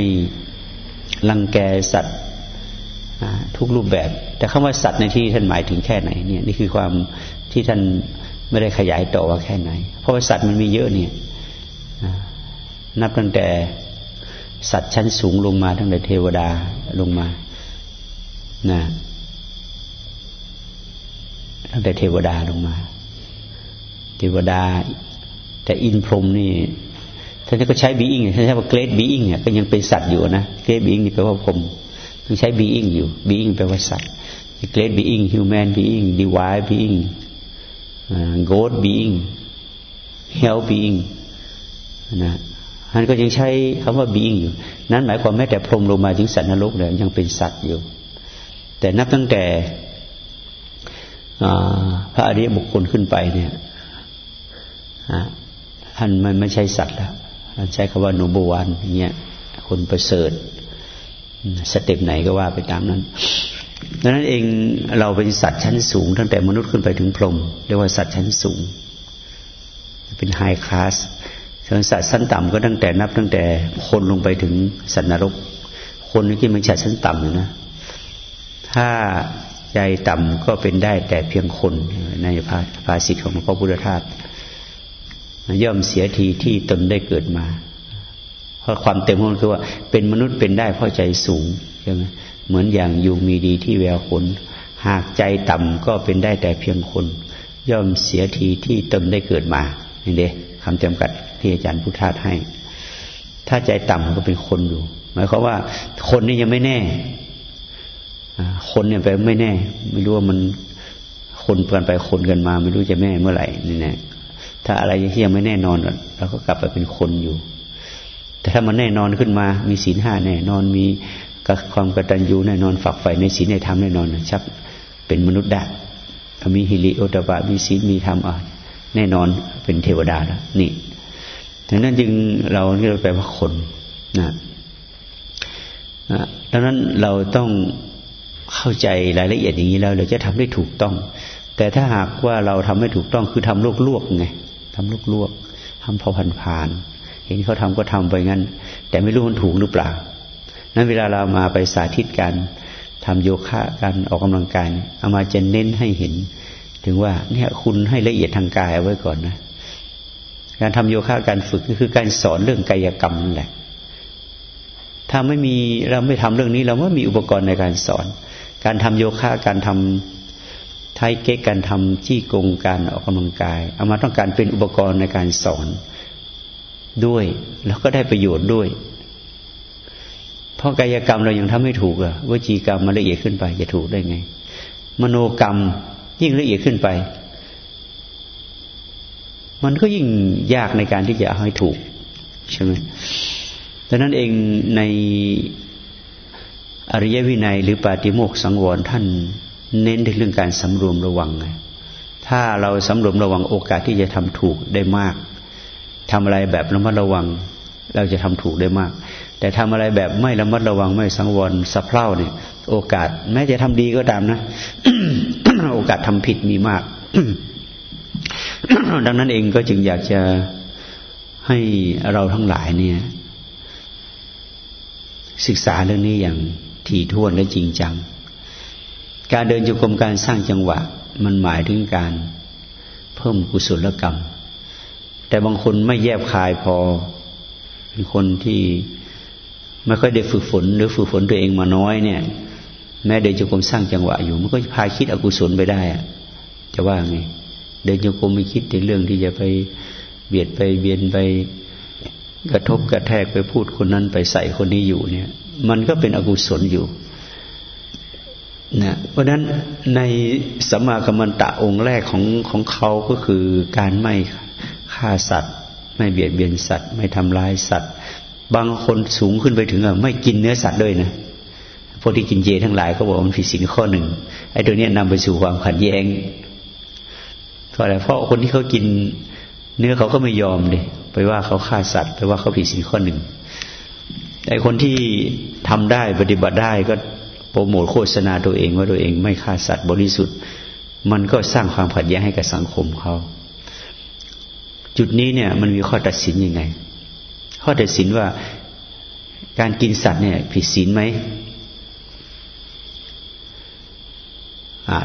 ลังแกสัตว์ทุกรูปแบบ แต่คำว่าสัตว์ในที่ท่านหมายถึงแค่ไหนเนี่ยนี่คือความที่ท่านไม่ได้ขยายต่อว่าแค่ไหน เพราะว่าสัตว์มันมีเยอะเนี่ยนับตั้งแต่สัตว์ชั้นสูงลงมาตั้งแต่เทวดาลงมานะตั้งแต่เทวดาลงมา เทวดา แต่อินพรมนี่ท่านก็ใช้บีอิงท่านใช้ว่าเกรดบีอิงก็ยังเป็นสัตว์อยู่นะเกรดบีอิงนี่แปลว่าพรมต้องใช้ being อยู่ being แปลว่าสัตว์ great being human being divine being ghost being hell being นะท่านก็ยังใช้คำว่า being อยู่ นั้นหมายความแม้แต่พรหมลงมาถึงสัตว์นรกเลยยังเป็นสัตว์อยู่ แต่นับตั้งแต่พระอริยบุคคลขึ้นไปเนี่ย ท่านมันไม่ใช่สัตว์แล้วใช้คำว่าโนบวันเงี้ยคนประเสริฐสเต็ปไหนก็ว่าไปตามนั้นดังนั้นเองเราเป็นสัตว์ชั้นสูง ตั้งแต่มนุษย์ขึ้นไปถึงพรหมเรียกว่าสัตว์ชั้นสูง เป็นไฮคลาสส่วนสัตว์ชั้นต่ำก็ตั้งแต่นับ ตั้งแต่คนลงไปถึงสัตว์นรก คนนี่มันสัตว์ชั้นต่ำอยู่นะ ถ้าใจต่ำก็เป็นได้แต่เพียงคนในภาษิตของพระพุทธทาส ย่อมเสียทีที่ตนได้เกิดมา เพราะความเต็มของคือว่า เป็นมนุษย์เป็นได้เพราะใจสูงใช่ไหมเหมือนอย่างอยู่มีดีที่แววขน หากใจต่ำก็เป็นได้แต่เพียงคน ย่อมเสียทีที่ตนได้เกิดมานี่เด้คำจำกัดที่อาจารย์พุทธาให้ ถ้าใจต่ำก็เป็นคนอยู่ หมายความว่า คนนี่ยังไม่แน่คนเนี่ยไปไม่แน่ ไม่รู้ว่ามันคนกันไปคนกันมา ไม่รู้จะแม่เมื่อไหร่นี่แน่ ถ้าอะไรที่ยังไม่แน่นอนเราก็กลับไปเป็นคนอยู่ แต่ถ้ามันแน่นอนขึ้นมา มีศีลห้าแน่นอนมีความกตัญญูแน่นอนฝักใฝ่ในศีลในธรรมแน่นอนชักเป็นมนุษย์ได้มีฮิริโอตบะมีศีลมีธรรมอะแน่นอนเป็นเทวดาแล้วนี่ดังนั้นจึงเราเรียกแปลว่าคนนะดังนั้นเราต้องเข้าใจรายละเอียดอย่างนี้แล้วเราจะทำได้ถูกต้อง แต่ถ้าหากว่าเราทำไม่ถูกต้องคือทำลวกลวกไง ทำลวกลวกทำพอผ่านผ่านเห็นเขาทำก็ทำไปงั้น แต่ไม่รู้มันถูกหรือเปล่า นั้นเวลาเรามาไปสาธิตการทำโยคะการออกกำลังกายเอามาจะเน้นให้เห็น ถึงว่าเนี่ยคุณให้ละเอียดทางกายเอาไว้ก่อนนะ การทำโยคะการฝึกก็คือการสอนเรื่องกายกรรมนั่นแหละถ้าไม่มีเราไม่ทำเรื่องนี้ เราไม่มีอุปกรณ์ในการสอน การทำโยคะการทำ ไทเก๊กการทำจี้กงการออกกำลังกาย เอามาต้องการเป็นอุปกรณ์ในการสอนด้วย แล้วก็ได้ประโยชน์ด้วย เพราะกายกรรมเรายังทำไม่ถูกอะวจีกรรมมันละเอียดขึ้นไปจะถูกได้ไง มโนกรรมยิ่งละเอียดขึ้นไป มันก็ยิ่งยากในการที่จะให้ถูกใช่ไหมดังนั้นเองในอริยวินัยหรือปาติโมกสังวรท่าน เน้นในเรื่องการสำรวมระวังไงถ้าเราสำรวมระวังโอกาสที่จะทำถูกได้มากทำอะไรแบบระมัดระวัง เราจะทำถูกได้มาก แต่ทำอะไรแบบไม่ระมัดระวังไม่สังวรสะเพร่าเนี่ย โอกาส แม้จะทำดีก็ตามนะ โอกาสทำผิดมีมาก ดังนั้นเองก็จึงอยากจะให้เราทั้งหลายเนี่ย ศึกษาเรื่องนี้อย่างถี่ถ้วนและจริงจัง การเดินจุกรมการสร้างจังหวะ มันหมายถึงการเพิ่มกุศลกรรม แต่บางคนไม่แยบคายพอ เป็นคนที่ไม่ค่อยได้ฝึกฝน หรือฝึกฝนตัวเองมาน้อยเนี่ย แม้เดินจุกรมสร้างจังหวะอยู่ มันก็พาคิดอกุศลไปได้อะจะว่าไง เดินจุกรมไม่คิดในเรื่องที่จะไปเบียดไปเบียนไปกระทบกระแทกไปพูดคนนั้นไปใส่คนนี้อยู่เนี่ย มันก็เป็นอกุศลอยู่ นะเพราะฉะนั้นในสัมมากัมมันตะองค์แรกของของเขาก็คือการไม่ฆ่าสัตว์ ไม่เบียดเบียนสัตว์ ไม่ทำร้ายสัตว์ บางคนสูงขึ้นไปถึงอะไม่กินเนื้อสัตว์ด้วยนะพวกที่กินเจทั้งหลายเขาบอกมันผิดศีลข้อหนึ่งไอ้ตัวนี้นำไปสู่ความขัดแย้งเพราะอะไรเพราะคนที่เขากินเนื้อเขาก็ไม่ยอมเลยไปว่าเขาฆ่าสัตว์ไปว่าเขาผิดศีลข้อหนึ่งแต่คนที่ทำได้ปฏิบัติได้ก็ โปรโมทโฆษณาตัวเองว่าตัวเองไม่ฆ่าสัตว์บริสุทธิ์ มันก็สร้างความขัดแย้งให้กับสังคมเขา จุดนี้เนี่ย มันมีข้อตัดสินยังไง ข้อตัดสินว่าการกินสัตว์เนี่ย ผิดศีลไหม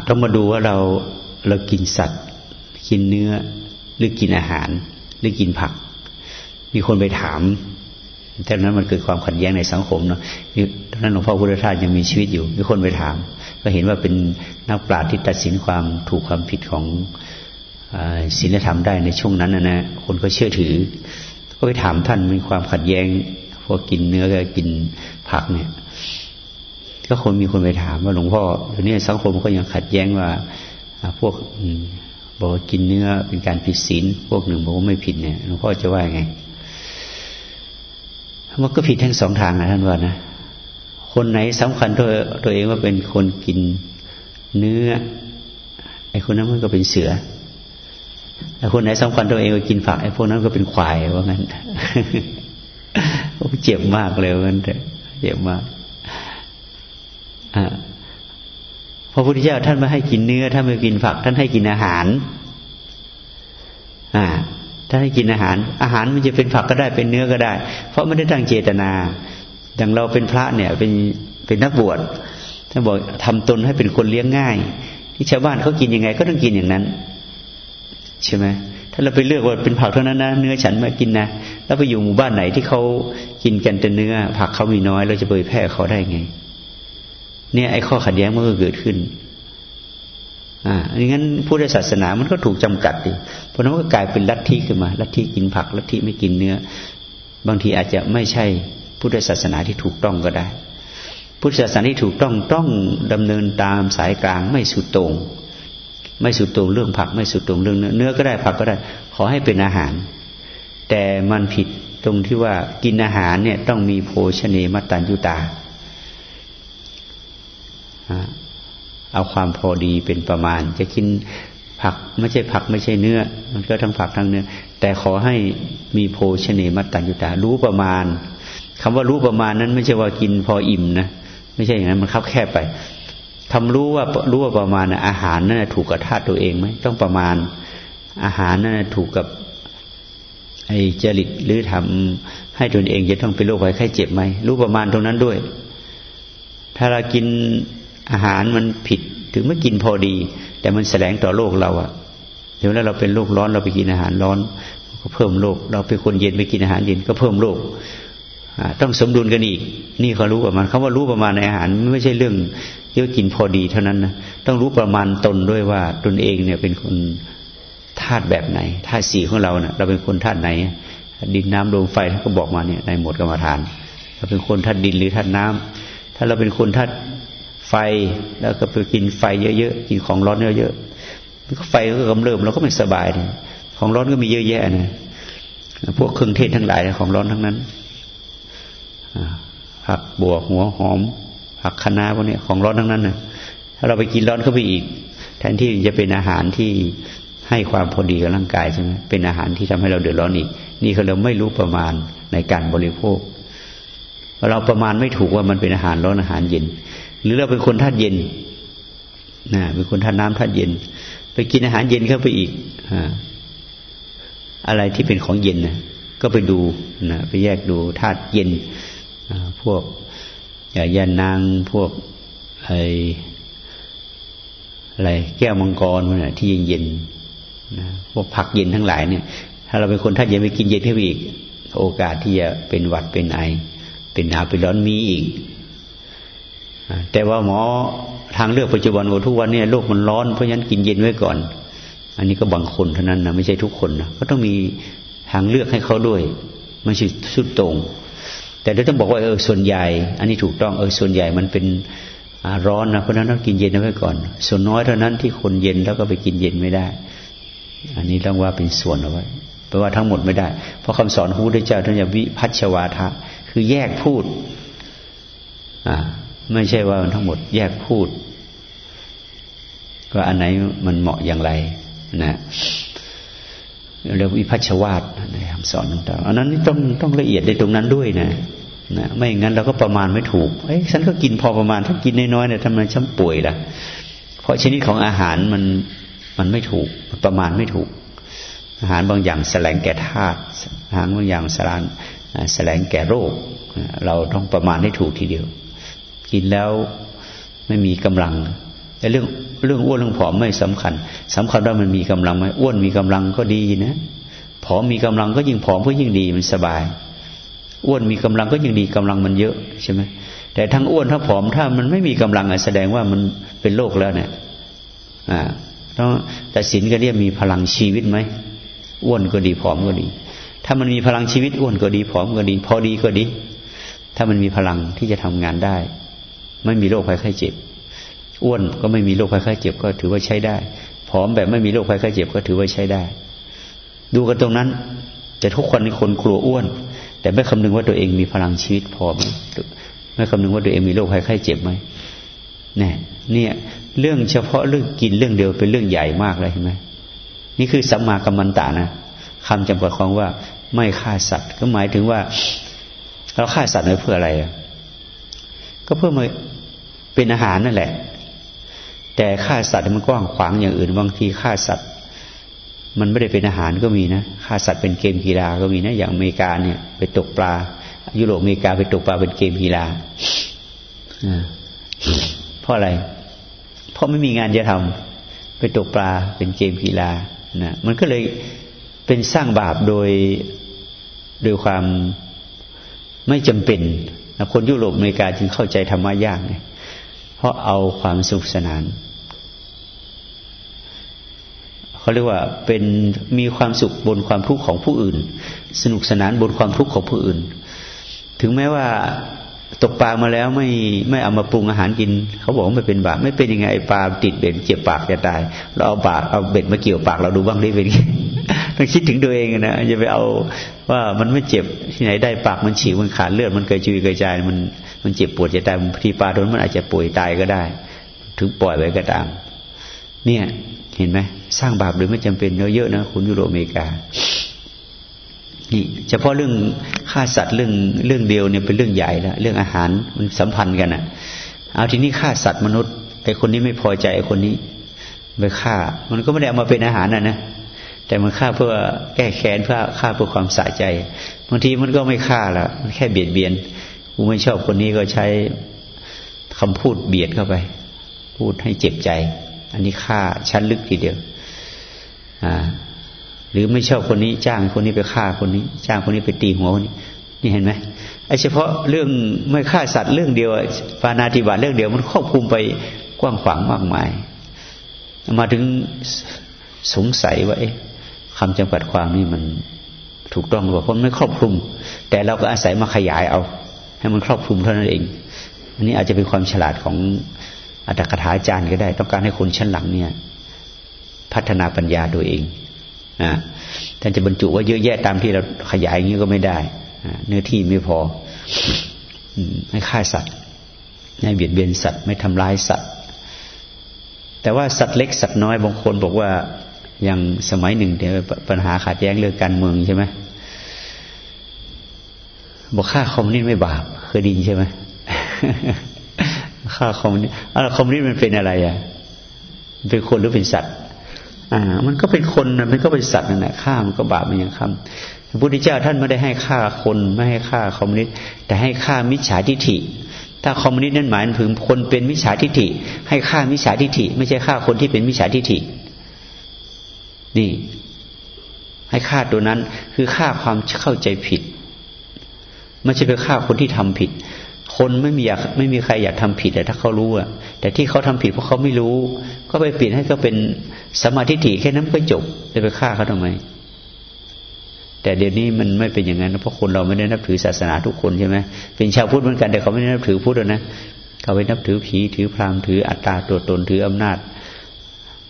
ต้องมาดูว่าเราเรากินสัตว์ กินเนื้อหรือกินอาหาร หรือกินผัก มีคนไปถาม แต่นั้นมันเกิดความขัดแย้งในสังคมเนาะตอนนั้นหลวงพ่อพุทธทาสยังมีชีวิตอยู่ มีคนไปถาม ก็เห็นว่าเป็นนักปราชญ์ที่ตัดสินความถูกความผิดของศีลธรรมได้ในช่วงนั้นนะนะคนก็เชื่อถือ ก็ไปถามท่านมีความขัดแย้งพวกกินเนื้อกับกินผักเนี่ย ก็คนมีคนไปถามว่าหลวงพ่อตอนนี้สังคมก็ยังขัดแย้งว่าพวกบอกว่ากินเนื้อเป็นการผิดศีลพวกหนึ่งบอกว่าไม่ผิดเนี่ยหลวงพ่อจะว่าไง มันก็ผิดทั้งสองทางนะท่านว่านะคนไหนสำคัญตัวตัวเองว่าเป็นคนกินเนื้อไอ้คนนั้นมันก็เป็นเสือแต่คนไหนสำคัญตัวเองว่ากินผักไอ้พวกนั้นก็เป็นควายว่างั้นเจ็บมากเลยว่างั้นเจ็บมากอ่าพระพุทธเจ้าท่านไม่ให้กินเนื้อท่านไม่กินผัก ท่านให้กินอาหาร อ่า ถ้าให้กินอาหาร อาหารมันจะเป็นผักก็ได้เป็นเนื้อก็ได้ เพราะไม่ได้ตั้งเจตนา อย่างเราเป็นพระเนี่ยเป็นเป็นนักบวชท่านบอกทำตนให้เป็นคนเลี้ยงง่าย ที่ชาวบ้านเขากินยังไงก็ต้องกินอย่างนั้น ใช่ไหมถ้าเราไปเลือกว่าเป็นผักเท่านั้นนะเนื้อฉันมากินนะแล้วไปอยู่หมู่บ้านไหนที่เขากินกันแต่เนื้อ ผักเขามีน้อย เราจะเผยแพร่เขาได้ไง เนี่ยไอ้ข้อขัดแย้งมันก็เกิดขึ้น อ่าอย่างนั้นพุทธศาสนามันก็ถูกจำกัดดิเพราะนั้นก็กลายเป็นลัทธิขึ้นมา ลัทธิกินผัก ลัทธิไม่กินเนื้อ บางทีอาจจะไม่ใช่พุทธศาสนาที่ถูกต้องก็ได้ พุทธศาสนาที่ถูกต้องต้องดำเนินตามสายกลางไม่สุดต่งไม่สุดต่งเรื่องผัก ไม่สุดต่งเรื่องเนื้อเนื้อก็ได้ผักก็ได้ ขอให้เป็นอาหาร แต่มันผิดตรงที่ว่ากินอาหารเนี่ยต้องมีโภชเนมัตตัญญุตา เอาความพอดีเป็นประมาณ จะกินผักไม่ใช่ผักไม่ใช่เนื้อ มันก็ทั้งผักทั้งเนื้อ แต่ขอให้มีโภชเนมัตตัญญุตารู้ประมาณคำว่ารู้ประมาณนั้น ไม่ใช่ว่ากินพออิ่มนะไม่ใช่อย่างนั้นมันคับแคบไปทำรู้ว่ารู้ว่าประมาณอาหารนั่นถูกกับธาตุตัวเองไหมต้องประมาณ อาหารนั่นถูกกับไอ้จริตหรือทำให้ตนเองจะต้องเป็นโรคภัยไข้เจ็บไหมรู้ประมาณตรงนั้นด้วย ถ้าเรากิน อาหารมันผิดถึงไม่กินพอดี แต่มันแสดงต่อโลกเราอะเดี๋ยวแล้วเราเป็นโรคร้อนเราไปกินอาหารร้อน ก็เพิ่มโรคเราเป็นคนเย็นไปกินอาหารเย็นก็เพิ่มโรคต้องสมดุลกันอีก นี่เขารู้ประมาณเขาว่ารู้ประมาณในอาหารไม่ใช่เรื่องเยอะกินพอดีเท่านั้นนะต้องรู้ประมาณตนด้วยว่าตนเองเนี่ยเป็นคนธาตุแบบไหนธาตุสีของเราเนะ่ยเราเป็นคนธาตุไหน ดินน้ำลมไฟท่านก็บอกมาเนี่ยในหมวดกรรมฐานเราเป็นคนธาตุดินหรือธาตุน้ำถ้าเราเป็นคนธาตุ ไฟแล้วก็ไปกินไฟเยอะๆกินของร้อนเยอะๆก็ไฟก็กำเริบเราก็ไม่สบายเลยของร้อนก็มีเยอะแยะนะพวกเครื่องเทศทั้งหลายของร้อนทั้งนั้นผักบวกหัวหอม ผักคะน้าพวกนี้ของร้อนทั้งนั้นนะถ้าเราไปกินร้อนเข้าไปอีก แทนที่จะเป็นอาหารที่ให้ความพอดีกับร่างกายใช่ไหมเป็นอาหารที่ทำให้เราเดือดร้อนอีก นี่เขาเราไม่รู้ประมาณในการบริโภค เราประมาณไม่ถูกว่ามันเป็นอาหารร้อนอาหารเย็น หรือเราเป็นคนธาตุเย็นนะเป็นคนธาตุน้ำธาตุเย็น ไปกินอาหารเย็นเข้าไปอีกอะไรที่เป็นของเย็นนะก็ไปดูนะไปแยกดูธาตุเย็นพวกยานางพวกไออะไรแก้วมังกรนะที่เย็นๆนะพวกผักเย็นทั้งหลายเนี่ย ถ้าเราเป็นคนธาตุเย็นไปกินเย็นเข้าไปอีก โอกาสที่จะเป็นหวัดเป็นไอ เป็นหนาวเป็นร้อนมีอีก แต่ว่าหมอทางเลือกปัจจุบันว่าทุกวันนี้โลกมันร้อนเพราะฉะนั้นกินเย็นไว้ก่อน อันนี้ก็บางคนเท่านั้นนะไม่ใช่ทุกคนนะก็ต้องมีทางเลือกให้เขาด้วยไม่ใช่สุดตรง แต่เราต้องบอกว่าเออส่วนใหญ่ อันนี้ถูกต้องเออส่วนใหญ่มันเป็นร้อนนะเพราะนั้นต้องกินเย็นไว้ก่อน ส่วนน้อยเท่านั้นที่คนเย็นแล้วก็ไปกินเย็นไม่ได้ อันนี้ต้องว่าเป็นส่วนเอาไว้แปลว่าทั้งหมดไม่ได้ เพราะคำสอนของพระพุทธเจ้าท่านจะวิพัชวาทะคือแยกพูดอ่า ไม่ใช่ว่าทั้งหมดแยกพูด ก็อันไหนมันเหมาะอย่างไรนะเรียกวิพัชวาทในคำสอนต่างๆอันนั้นต้องต้องละเอียดในตรงนั้นด้วยนะนะไม่งั้นเราก็ประมาณไม่ถูกเอ้ยฉันก็กินพอประมาณ ถ้ากินน้อยๆเนี่ยทำไมฉันป่วยล่ะ เพราะชนิดของอาหารมันมันไม่ถูกประมาณไม่ถูก อาหารบางอย่างแสลงแก่ธาตุอาหารบางอย่างสางแสลงแก่โรค เราต้องประมาณให้ถูกทีเดียว กินแล้วไม่มีกำลังแต่เรื่องเรื่องอ้วนเรื่องผอมไม่สำคัญสำคัญว่ามันมีกำลังไหมอ้วนมีกำลังก็ดีนะผอมมีกำลังก็ยิ่งผอมก็ยิ่งดีมันสบาย อ้วนมีกำลังก็ยิ่งดีกำลังมันเยอะใช่ไหมแต่ทั้งอ้วนทั้งผอมถ้ามันไม่มีกำลังแสดงว่ามันเป็นโรคแล้วเนี่ยอ่าต้องแต่สินก็เรียกมีพลังชีวิตไหมอ้วนก็ดีผอมก็ดี ถ้ามันมีพลังชีวิตอ้วนก็ดีผอมก็ดี พอดีก็ดี ถ้ามันมีพลังที่จะทำงานได้ ไม่มีโรคภัยไข้เจ็บ อ้วนก็ไม่มีโรคภัยไข้เจ็บก็ถือว่าใช้ได้ผอมแบบไม่มีโรคภัยไข้เจ็บก็ถือว่าใช้ได้ ดูกันตรงนั้น แต่ทุกคนในคนกลัวอ้วน แต่ไม่คำนึงว่าตัวเองมีพลังชีวิตพอไหมไม่คำนึงว่าตัวเองมีโรคภัยไข้เจ็บไหมเนี่ยเนี่ยเรื่องเฉพาะเรื่องกินเรื่องเดียวเป็นเรื่องใหญ่มากเลยเห็นไหมนี่คือสัมมากัมมันตานะคำจำกัดความว่าไม่ฆ่าสัตว์ ก็หมายถึงว่า เราฆ่าสัตว์ไว้เพื่ออะไร ก็เพื่อมาเป็นอาหารนั่นแหละ แต่ฆ่าสัตว์มันกว้างขวางอย่างอื่น บางทีฆ่าสัตว์ มันไม่ได้เป็นอาหารก็มีนะฆ่าสัตว์เป็นเกมกีฬาก็มีนะ อย่างอเมริกาเนี่ย ไปตกปลา ยุโรปอเมริกาไปตกปลาเป็นเกมกีฬาเพราะอะไร เพราะไม่มีงานจะทำไปตกปลาเป็นเกมกีฬานะมันก็เลยเป็นสร้างบาปโดยโดยความไม่จำเป็น คนยุโรปอเมริกาจึงเข้าใจธรรมะยากไงเพราะเอาความสุขสนานเขาเรียกว่าเป็นมีความสุขบนความทุกข์ของผู้อื่น สนุกสนานบนความทุกข์ของผู้อื่น ถึงแม้ว่าตกปลามาแล้วไม่ไม่เอามาปรุงอาหารกิน เขาบอกว่าไม่เป็นบาปไม่เป็นยังไงปลาติดเบ็ดเจ็บปากจะตายเราเอาปากเอาเบ็ดมาเกี่ยวปากเราดูบ้างได้เป็น ต้องคิดถึงตัวเองนะอย่าไปเอาว่ามันไม่เจ็บที่ไหนได้ปากมันฉีกมันขาดเลือดมันเกยจุยเกยจายมันมันเจ็บปวดจะตายทีปลาโดนมันอาจจะป่วยตายก็ได้ ถึงปล่อยไว้ก็ตาม เนี่ย เห็นไหมสร้างบาปโดยไม่จำเป็นเยอะๆนะคุณยุโรปอเมริกานี่เฉพาะเรื่องฆ่าสัตว์เรื่องเรื่องเดียวเนี่ยเป็นเรื่องใหญ่แล้วเรื่องอาหารมันสัมพันธ์กันอะ เอาทีนี้ฆ่าสัตว์มนุษย์ไอ้คนนี้ไม่พอใจไอ้คนนี้ไปฆ่า มันก็ไม่ได้เอามาเป็นอาหารนะนะ แต่มันฆ่าเพื่อแก้แค้นเพื่อฆ่าเพื่อความสะใจบางทีมันก็ไม่ฆ่าละมันแค่เบียดเบียนกูไม่ชอบคนนี้ก็ใช้คำพูดเบียดเข้าไป พูดให้เจ็บใจ อันนี้ฆ่าชั้นลึกทีเดียวอ่าหรือไม่ชอบคนนี้จ้างคนนี้ไปฆ่าคนนี้ จ้างคนนี้ไปตีหัวคนนี้ นี่เห็นไหมไอ้เฉพาะเรื่องไม่ฆ่าสัตว์เรื่องเดียวปานาติบาตเรื่องเดียวมันครอบคลุมไปกว้างขวางมากมาย มาถึงสงสัยว่าเอ๊ะ คำจำกัดความนี่มันถูกต้องหรือเปล่าเพราะไม่ครอบคลุม แต่เราก็อาศัยมาขยายเอา ให้มันครอบคลุมเท่านั้นเองอันนี้อาจจะเป็นความฉลาดของอัตถกถาอาจารย์ก็ได้ ต้องการให้คนชั้นหลังเนี่ย พัฒนาปัญญาโดยเองนะท่านจะบรรจุว่าเยอะแยะตามที่เราขยายอย่างนี้ก็ไม่ได้เนื้อที่ไม่พอไม่ฆ่าสัตว์ไม่เบียดเบียนสัตว์ ไม่ทำร้ายสัตว์ แต่ว่าสัตว์เล็กสัตว์น้อยบางคนบอกว่า อย่างสมัยหนึ่งเดี๋ยวปัญหาขัดแย้งเรื่องการเมืองใช่ไหมบอกฆ่าคอมมิวนิสต์ไม่บาปเคยดินใช่ไหมฆ่าคอมมิวนิสต์อะคอมมิวนิสต์มันเป็นอะไรอะเป็นคนหรือเป็นสัตว์ อ่า มันก็เป็นคนมันก็เป็นสัตว์นั่นแหละฆ่ามันก็บาปมันยังคำพระพุทธเจ้าท่านไม่ได้ให้ฆ่าคนไม่ให้ฆ่าคอมมิวนิสต์แต่ให้ฆ่ามิจฉาทิฏฐิ ถ้าคอมมิวนิสต์นั่นหมายถึงคนเป็นมิจฉาทิฏฐิ ให้ฆ่ามิจฉาทิฏฐิ ไม่ใช่ฆ่าคนที่เป็นมิจฉาทิฏฐิ นี่ ให้ฆ่าตัวนั้น คือฆ่าความเข้าใจผิด ไม่ใช่ไปฆ่าคนที่ทำผิด คนไม่มีอยากไม่มีใครอยากทำผิดแต่ถ้าเขารู้อะแต่ที่เขาทำผิดเพราะเขาไม่รู้ ก็ไปเปลี่ยนให้เขาเป็นสมาธิถี่แค่นั้นก็จบจะไปฆ่าเขาทำไม แต่เดี๋ยวนี้มันไม่เป็นอย่างนั้นเพราะคนเราไม่ได้นับถือศาสนาทุกคนใช่ไหมเป็นชาวพุทธเหมือนกันแต่เขาไม่ได้นับถือพุทธนะเขาไปนับถือผีถือพราหมณ์ถืออัตตาตัวตนถืออำนาจ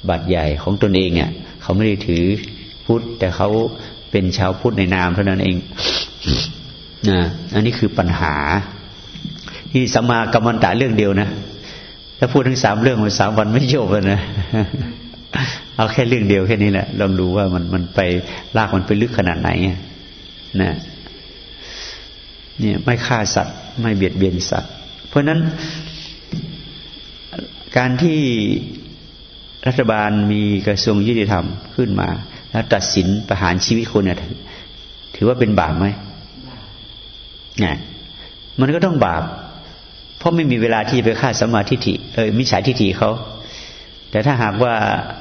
บาดใหญ่ของตนเองเนี่ย เขาไม่ได้ถือพุทธ แต่เขาเป็นชาวพุทธในนามเท่านั้นเองนะอันนี้คือปัญหา ที่สัมมากรรมันตะเรื่องเดียวนะถ้าพูดทั้งสามเรื่องมันสามวันไม่จบเลยนะเอาแค่เรื่องเดียวแค่นี้แหละลองดูว่ามันมันไปลากมันไปลึกขนาดไหนนะเนี่ยไม่ฆ่าสัตว์ ไม่เบียดเบียนสัตว์ เพราะนั้นการที่ รัฐบาลมีกระทรวงยุติธรรมขึ้นมา แล้วตัดสินประหารชีวิตคนเนี่ยถือว่าเป็นบาปไหมนี่มันก็ต้องบาป เพราะไม่มีเวลาที่จะไปฆ่าสมาธิิเออมิจฉาทิฏฐิเขาแต่ถ้าหากว่า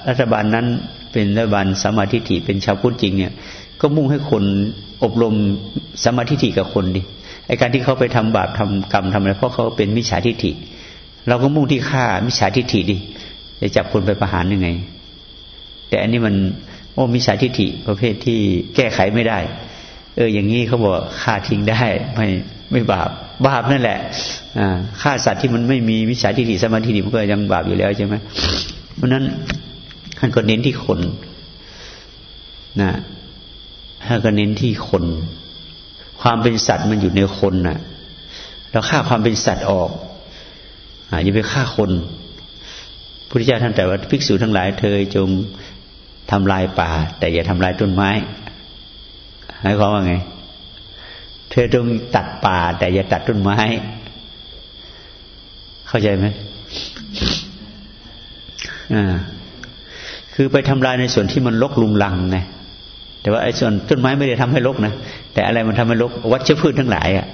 รัฐบาลนั้นเป็นรัฐบาลสมาธิิเป็นชาวพุทธจริงเนี่ย ก็มุ่งให้คนอบรมสมาธิิกับคนดิไอการที่เขาไปทำบาปทำกรรมทำอะไรเพราะเขาเป็นมิจฉาทิฏฐิเราก็มุ่งที่ฆ่ามิจฉาทิฏฐิดิ จะจับคนไปประหารยังไง แต่อันนี้มัน โอ้มิจฉาทิฏฐิประเภทที่แก้ไขไม่ได้ เออ อย่างนี้เขาบอกฆ่าทิ้งได้ ไม่ไม่บาปบาปนั่นแหละฆ่าสัตว์ที่มันไม่มีวิชาทิฏฐิสมาธิมันก็ยังบาปอยู่แล้วใช่ไหมเพราะนั้นท่านก็เน้นที่คนนะท่านก็เน้นที่คน ความเป็นสัตว์มันอยู่ในคนนะ่ะเราฆ่าความเป็นสัตว์ออกอย่าไปฆ่าคน พุทธเจ้าท่านแต่ว่าภิกษุทั้งหลายเธอจงทำลายป่า แต่อย่าทำลายต้นไม้หมายความว่าไง เธอต้องตัดป่า แต่อย่าตัดต้นไม้ เข้าใจไหมอ่าคือไปทำลายในส่วนที่มันลกลุงลังไงแต่ว่าไอ้ส่วนต้นไม้ไม่ได้ทำให้ลกนะแต่อะไรมันทำให้ลกวัชพืชทั้งหลายอะ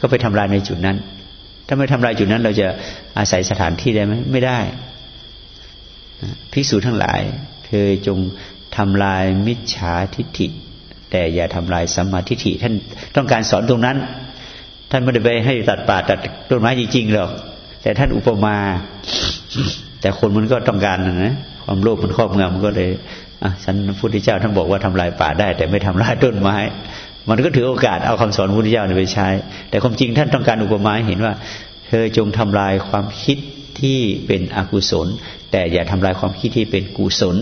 ก็ไปทำลายในจุดนั้น ถ้าไม่ทำลายจุดนั้น เราจะอาศัยสถานที่ได้ไหมไม่ได้ ภิกษุทั้งหลาย เธอจงทำลายมิจฉาทิฏฐิ แต่อย่าทำลายสัมมาทิฏฐิท่านต้องการสอนตรงนั้น ท่านไม่ได้ไปให้ตัดป่าตัดต้นไม้จริงๆหรอก แต่ท่านอุปมา แต่คนมันก็ต้องการนะความโลภมันครอบงำก็เลยอะฉันพุทธเจ้าท่านบอกว่าทำลายป่าได้ แต่ไม่ทำลายต้นไม้ มันก็ถือโอกาสเอาคำสอนพุทธเจ้าไปใช้ แต่ความจริงท่านต้องการอุปมาเห็นว่า เธอจงทำลายความคิด ที่เป็นอกุศล แต่อย่าทำลายความคิดที่เป็นกุศล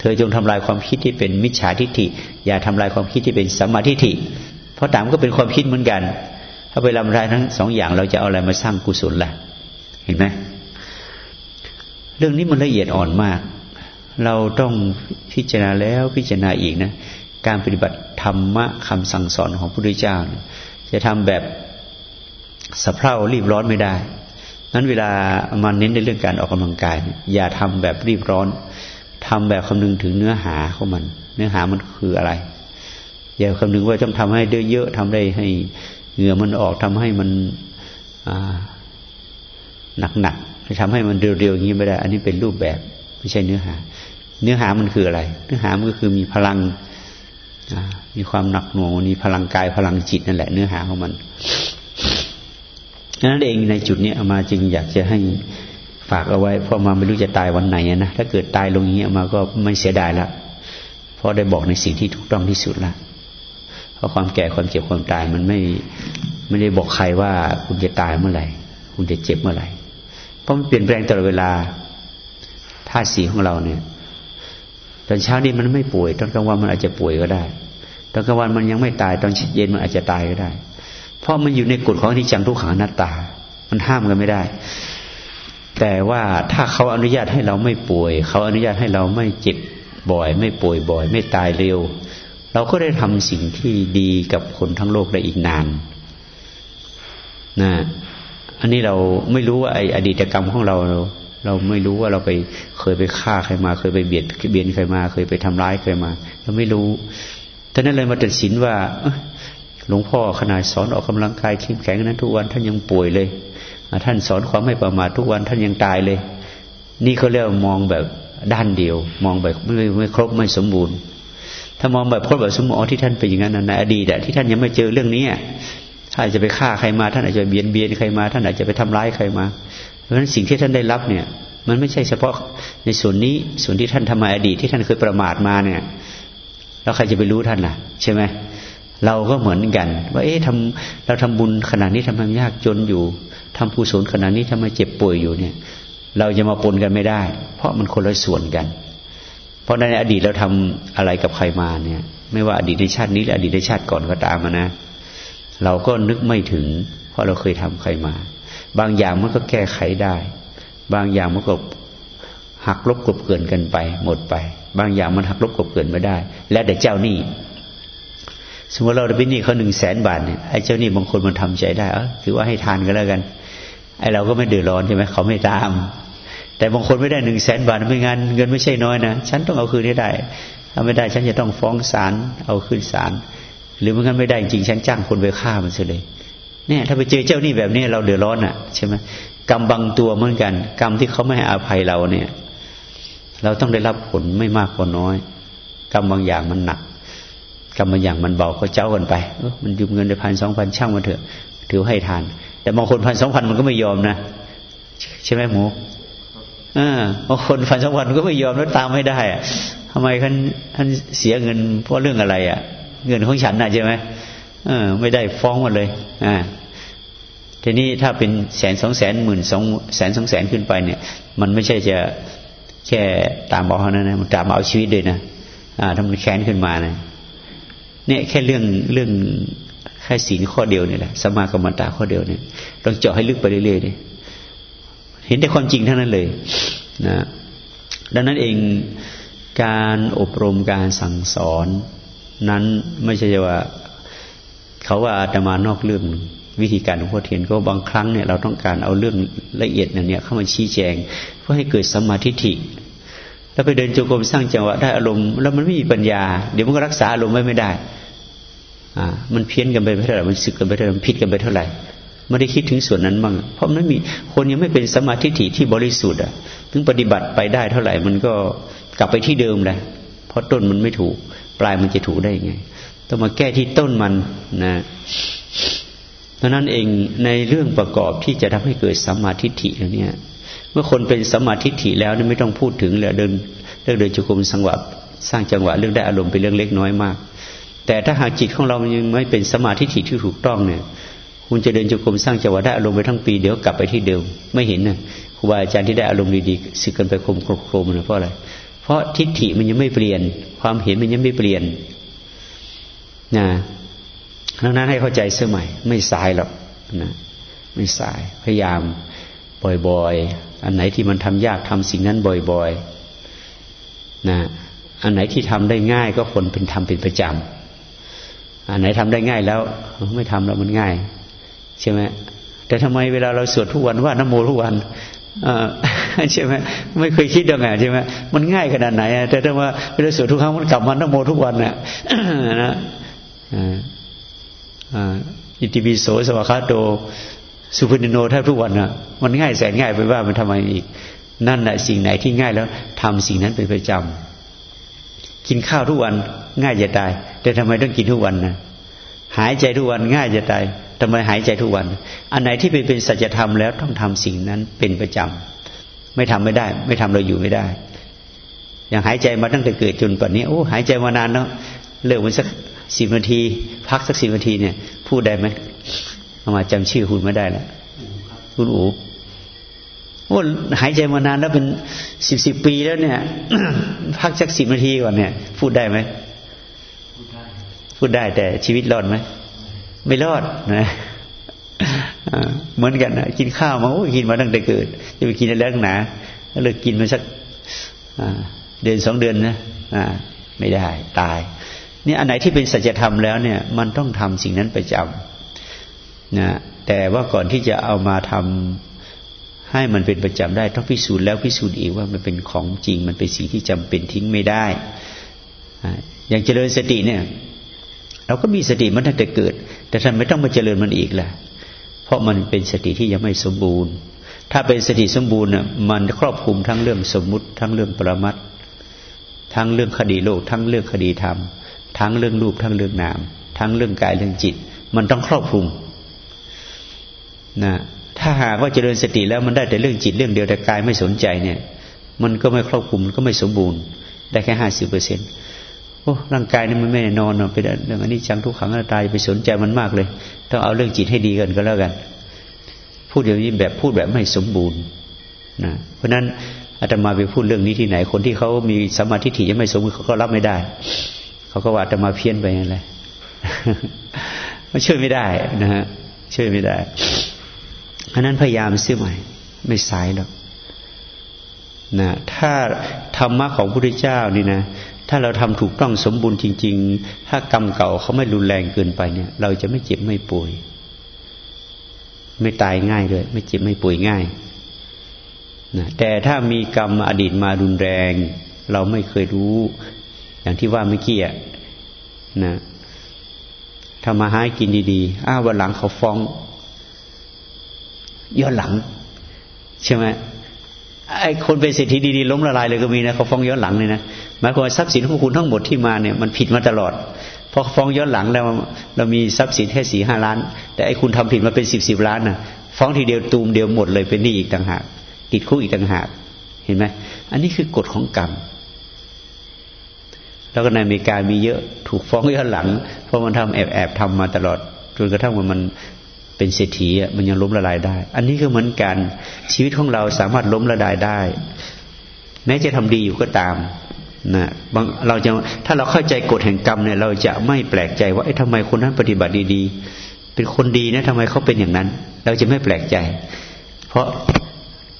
เธอจงทำลายความคิดที่เป็นมิจฉาทิฏฐิ อย่าทำลายความคิดที่เป็นสัมมาทิฏฐิ เพราะตามก็เป็นความคิดเหมือนกัน ถ้าไปทำลายทั้งสองอย่างเราจะเอาอะไรมาสร้างกุศลล่ะ เห็นไหมเรื่องนี้มันละเอียดอ่อนมาก เราต้องพิจารณาแล้วพิจารณาอีกนะ การปฏิบัติธรรมะคำสั่งสอนของพระพุทธเจ้า จะทำแบบสะเพร่ารีบร้อนไม่ได้ นั้นเวลามันเน้นในเรื่องการออกกำลังกาย อย่าทำแบบรีบร้อนทำแบบคำนึงถึงเนื้อหาของมัน เนื้อหามันคืออะไร อย่าคำนึงว่าต้องทำให้เยอะๆทำได้ให้เหงื่อมันออกทำให้มันหนักๆทำให้มันเร็วๆอย่างนี้ไม่ได้ อันนี้เป็นรูปแบบไม่ใช่เนื้อหา เนื้อหามันคืออะไร เนื้อหามันก็คือมีพลังมีความหนักหน่วงมีพลังกายพลังจิตนั่นแหละ เนื้อหาของมัน นั้นเองในจุดนี้อามาจึงอยากจะให้ฝากเอาไว้ เพราะมาไม่รู้จะตายวันไหนนะถ้าเกิดตายลงนี้มาก็ไม่เสียดายละเพราะได้บอกในสิ่งที่ถูกต้องที่สุดละเพราะความแก่ความเจ็บความตายมันไม่ไม่ได้บอกใครว่าคุณจะตายเมื่อไหร่ คุณจะเจ็บเมื่อไหร่ เพราะมันเปลี่ยนแปลงตลอดเวลาธาตุสีของเราเนี่ยตอนเช้านี้มันไม่ป่วยตอนกลางวันมันอาจจะป่วยก็ได้ตอนกลางวันมันยังไม่ตายตอนเย็นมันอาจจะตายก็ได้ เพราะมันอยู่ในกฎของอนิจจังทุกขังอนัตตา มันห้ามกันไม่ได้ แต่ว่าถ้าเขาอนุญาตให้เราไม่ป่วย เขาอนุญาตให้เราไม่เจ็บบ่อย ไม่ป่วยบ่อย ไม่ตายเร็ว เราก็ได้ทำสิ่งที่ดีกับคนทั้งโลกได้อีกนานนะอันนี้เราไม่รู้ว่าไออดีตกรรมของเรา เราไม่รู้ว่าเราไปเคยไปฆ่าใครมา เคยไปเบียดเบียนใครมา เคยไปทำร้ายใครมา เราไม่รู้ท่านั้นเลยมาตัดสินว่า หลวงพ่อขนาดสอนออกกำลังกายเข้มแข็งนั้นทุกวันท่านยังป่วยเลย ท่านสอนความไม่ประมาททุกวันท่านยังตายเลย นี่เขาเรียกมองแบบด้านเดียว มองแบบไม่ไม่ครบไม่สมบูรณ์ ถ้ามองแบบครบแบบสมบูรณ์ที่ท่านเป็นอย่างนั้นในอดีตที่ท่านยังไม่เจอเรื่องนี้ท่านอาจจะไปฆ่าใครมา ท่านอาจจะเบียนเบียนใครมา ท่านอาจจะไปทำร้ายใครมา เพราะฉะนั้นสิ่งที่ท่านได้รับเนี่ย มันไม่ใช่เฉพาะในส่วนนี้ส่วนที่ท่านทำมาอดีตที่ท่านเคยประมาทมาเนี่ย แล้วใครจะไปรู้ท่านล่ะ ใช่ไหม เราก็เหมือนกัน ว่าเอ๊ะทำเราทำบุญขนาดนี้ทำไมยากจนอยู่ทำผู้สนขนาดนี้ทำไมเจ็บป่วยอยู่เนี่ย เราจะมาปนกันไม่ได้ เพราะมันคนละส่วนกัน เพราะในอดีตเราทำอะไรกับใครมาเนี่ย ไม่ว่าอดีตในชาตินี้หรืออดีตในชาติก่อนก็ตามมานะ เราก็นึกไม่ถึง เพราะเราเคยทำใครมา บางอย่างมันก็แก้ไขได้ บางอย่างมันก็หักลบกบเกินกันไป หมดไป บางอย่างมันหักลบกบเกินไม่ได้ และแต่เจ้านี้ สมมติเราได้หนี้เขาหนึ่งแสนบาทเนี่ยไอ้เจ้าหนี้บางคนมันทำใจได้เออถือว่าให้ทานกันแล้วกัน ไอ้เราก็ไม่เดือดร้อนใช่ไหมเขาไม่ตาม แต่บางคนไม่ได้หนึ่งแสนบาทไม่งานเงินไม่ใช่น้อยนะฉันต้องเอาคืนให้ได้ ถ้าไม่ได้ฉันจะต้องฟ้องศาลเอาคืนศาลหรือมันกันไม่ได้จริงฉันจ้างคนไปฆ่ามันเสียเลยเนี่ยถ้าไปเจอเจ้านี่แบบนี้เราเดือดร้อนอะใช่ไหมกรรมบางตัวเหมือนกัน กรรมที่เขาไม่ให้อภัยเราเนี่ย เราต้องได้รับผลไม่มากก็น้อย กรรมบางอย่างมันหนัก กรรมอย่างมันเบาก็เจ้ากันไปเออมันยืมเงินได้พันสองพันช่างมาเถอะ ถือให้ทาน แต่บางคนพันสองพันมันก็ไม่ยอมนะใช่ไหมหมูอ่าบางคนพันสองพันก็ไม่ยอมแล้วตามไม่ได้อะทำไมท่านท่านเสียเงินเพราะเรื่องอะไรอะ เงินของฉันนะใช่ไหมเออ ไม่ได้ฟ้องมาเลย อ่าทีนี้ถ้าเป็นแสนสองแสนหมื่นสองแสนสองแสนขึ้นไปเนี่ย มันไม่ใช่จะแค่ตามเอาเท่านั้นนะมันตามเอาชีวิตด้วยนะอ่าถ้ามันแค้นขึ้นมานะ เนี่ยแค่เรื่องเรื่องแค่ศีลข้อเดียวนี่แหละสมากรรมตาข้อเดียวเนี่ยต้องเจาะให้ลึกไปเรื่อยๆเลยเห็นแต่ความจริงเท่านั้นเลยนะดังนั้นเองการอบรมการสั่งสอน นั้นไม่ใช่ว่าเขาว่าอาตมานอกเรื่องวิธีการของพ่อเทียนก็บางครั้งเนี่ยเราต้องการเอาเรื่องละเอียดเนี่ยเข้ามาชี้แจง เพื่อให้เกิดสมาธิิ แล้วไปเดินจงกรมสร้างจังหวะได้อารมณ์แล้วมันไม่มีปัญญา เดี๋ยวมันก็รักษาอารมณ์ไว้ไม่ได้ อ่า มันเพี้ยนกันไปเท่าไหร่มันสึกกันไปเท่าไหร่มันผิดกันไปเท่าไหร่ไม่ได้คิดถึงส่วนนั้นบ้างเพราะมันมีคนยังไม่เป็นสมาธิิที่บริสุทธิ์อะ ถึงปฏิบัติไปได้เท่าไหร่ มันก็กลับไปที่เดิมแหละเพราะต้นมันไม่ถูก ปลายมันจะถูกได้ยังไง ต้องมาแก้ที่ต้นมันนะดังนั้นเองในเรื่องประกอบที่จะทำให้เกิดสมาทิฏฐิเนี่ย เมื่อคนเป็นสมาทิฏฐิแล้วนี่ไม่ต้องพูดถึงเลยเดินเรื่องเดินจุกมสังหวะสร้างจังหวะเรื่องได้อารมณ์เป็นเรื่องเล็กน้อยมาก แต่ถ้าหากจิตของเรายังไม่เป็นสมาธิฐิที่ถูกต้องเนี่ย คุณจะเดินจุกมสร้างจังหวะได้อารมณ์ไปทั้งปีเดี๋ยวกลับไปที่เดิม ไม่เห็นนะครูบาอาจารย์ที่ได้อารมณ์ดีๆสึกกันไปโคมโครมนะเพราะอะไรเพราะทิฏฐิมันยังไม่เปลี่ยน ความเห็นมันยังไม่เปลี่ยนนะดังนั้นให้เข้าใจเสมัยไม่สายหรอกนะไม่สายพยายาม บ่อยๆ อันไหนที่มันทำยากทำสิ่งนั้นบ่อยๆ นะ อันไหนที่ทำได้ง่ายก็คนเป็นทำเป็นประจำ อันไหนทำได้ง่ายแล้วไม่ทำแล้วมันง่าย ใช่ไหมแต่ทำไมเวลาเราสวดทุกวันว่านโมทุกวันใช่ไหมไม่เคยคิดยังไงใช่ไหมมันง่ายขนาดไหนแต่ถ้าว่าเวลาสวดทุกครั้งมันกลับมานโมทุกวันน่ะนะอิติปิโสสวากาโต สุพินโนแทบทุกวันน่ะมันง่ายแสนง่ายไปว่ามันทำไมอีก นั่นแหละสิ่งไหนที่ง่ายแล้วทำสิ่งนั้นเป็นประจำกินข้าวทุกวันง่ายจะตาย แต่ทำไมต้องกินทุกวันนะหายใจทุกวันง่ายจะตายทำไมหายใจทุกวัน อันไหนที่เป็นเป็นสัจธรรมแล้วต้องทำสิ่งนั้นเป็นประจำไม่ทำไม่ได้ ไม่ทำเราอยู่ไม่ได้ อย่างหายใจมาตั้งแต่เกิดจนปัจนี้โอ้หายใจมานานแล้วเลิกมันสักสิบนาที พักสักสิบนาทีเนี่ยพูดได้ไหม มาจำชื่อคุณไม่ได้แล้วคุณอูโอ้หายใจมานานแล้วเป็นสิบสิบปีแล้วเนี่ย พักสักสิบนาทีก่อนเนี่ย พูดได้ไหมพูดได้แต่ชีวิตรอดไหมไม่รอดนะเหมือนกันนะกินข้าวมาโอ้กินมาตั้งแต่เกิดจะไปกินอะไรหนาเลยกินมาสักเดือนสองเดือนนะไม่ได้ตายนี่อันไหนที่เป็นสัจธรรมแล้วเนี่ย มันต้องทำสิ่งนั้นไปจำ นะแต่ว่าก่อนที่จะเอามาทำให้มันเป็นประจำได้ต้องพิสูจน์แล้วพิสูจน์อีกว่ามันเป็นของจริง มันเป็นสิ่งที่จำเป็นทิ้งไม่ได้ อย่างเจริญสติเนี่ย เราก็มีสติมันตั้งแต่เกิด แต่ท่านไม่ต้องมาเจริญมันอีกละเพราะมันเป็นสติที่ยังไม่สมบูรณ์ ถ้าเป็นสติสมบูรณ์น่ะมันครอบคลุมทั้งเรื่องสมมุติ ทั้งเรื่องปรมัตทั้งเรื่องคดีโลก ทั้งเรื่องคดีธรรม ทั้งเรื่องรูป ทั้งเรื่องนาม ทั้งเรื่องกายเรื่องจิต มันต้องครอบคลุม นะถ้าหากว่าเจริญสติแล้วมันได้แต่เรื่องจิตเรื่องเดียวแต่กายไม่สนใจเนี่ย มันก็ไม่ครอบคลุมก็ไม่สมบูรณ์ ได้แค่ห้าสิบเปอร์เซ็นต์โอ้ร่างกายนี่มันไม่แน่นอนเป็นเรื่องอันนี้จังทุกขังอนัตตาไปสนใจมันมากเลย ต้องเอาเรื่องจิตให้ดีกันก็แล้วกัน พูดอย่างนี้แบบพูดแบบไม่สมบูรณ์นะเพราะนั้นอาตมาไปพูดเรื่องนี้ที่ไหน คนที่เขามีสมาธิถี่ยังไม่สมบูรณ์เขาก็รับไม่ได้ เขาก็ว่าอาตมาเพี้ยนไปอะไรมันช่วยไม่ได้นะฮะช่วยไม่ได้ เพราะนั้นพยายามซื้อใหม่ ไม่สายหรอกนะถ้าธรรมะของพระพุทธเจ้านี่นะ ถ้าเราทำถูกต้องสมบูรณ์จริง ๆ ถ้ากรรมเก่าเขาไม่รุนแรงเกินไปเนี่ย เราจะไม่เจ็บไม่ป่วย ไม่ตายง่ายด้วยไม่เจ็บไม่ป่วยง่ายนะแต่ถ้ามีกรรมอดีตมารุนแรง เราไม่เคยรู้ อย่างที่ว่าเมื่อกี้นะทำมาหากินดีๆ อ้าววันหลังเขาฟ้อง ย้อนหลัง ใช่ไหมไอ้คนเป็นเศรษฐีดีๆล้มละลายเลยก็มีนะเขาฟ้องย้อนหลังเลยนะหมายความว่าทรัพย์สินของคุณทั้งหมดที่มาเนี่ยมันผิดมาตลอดพอฟ้องย้อนหลังแล้วเรามีทรัพย์สินแค่สี่ห้าล้าน แต่ไอ้คุณทำผิดมาเป็นสิบสิบล้านนะ่ะ ฟ้องทีเดียวตูมเดียวหมดเลยเป็นหนี้อีกต่างหาก ติดคุกอีกต่างหากเห็นไหมอันนี้คือกฎของกรรม แล้วก็ในอเมริกามีเยอะถูกฟ้องย้อนหลัง เพราะมันทำแอบแอบทำมาตลอดจนกระทั่งวันมัน เป็นเศรษฐีมันยังล้มละลายได้ อันนี้ก็เหมือนกันชีวิตของเราสามารถล้มละลายได้แม้จะทำดีอยู่ก็ตามนะบางเราจะถ้าเราเข้าใจกฎแห่งกรรมเนี่ย เราจะไม่แปลกใจว่าไอ้ทำไมคนนั้นปฏิบัติดีๆ เป็นคนดีนะทำไมเขาเป็นอย่างนั้น เราจะไม่แปลกใจ เพราะ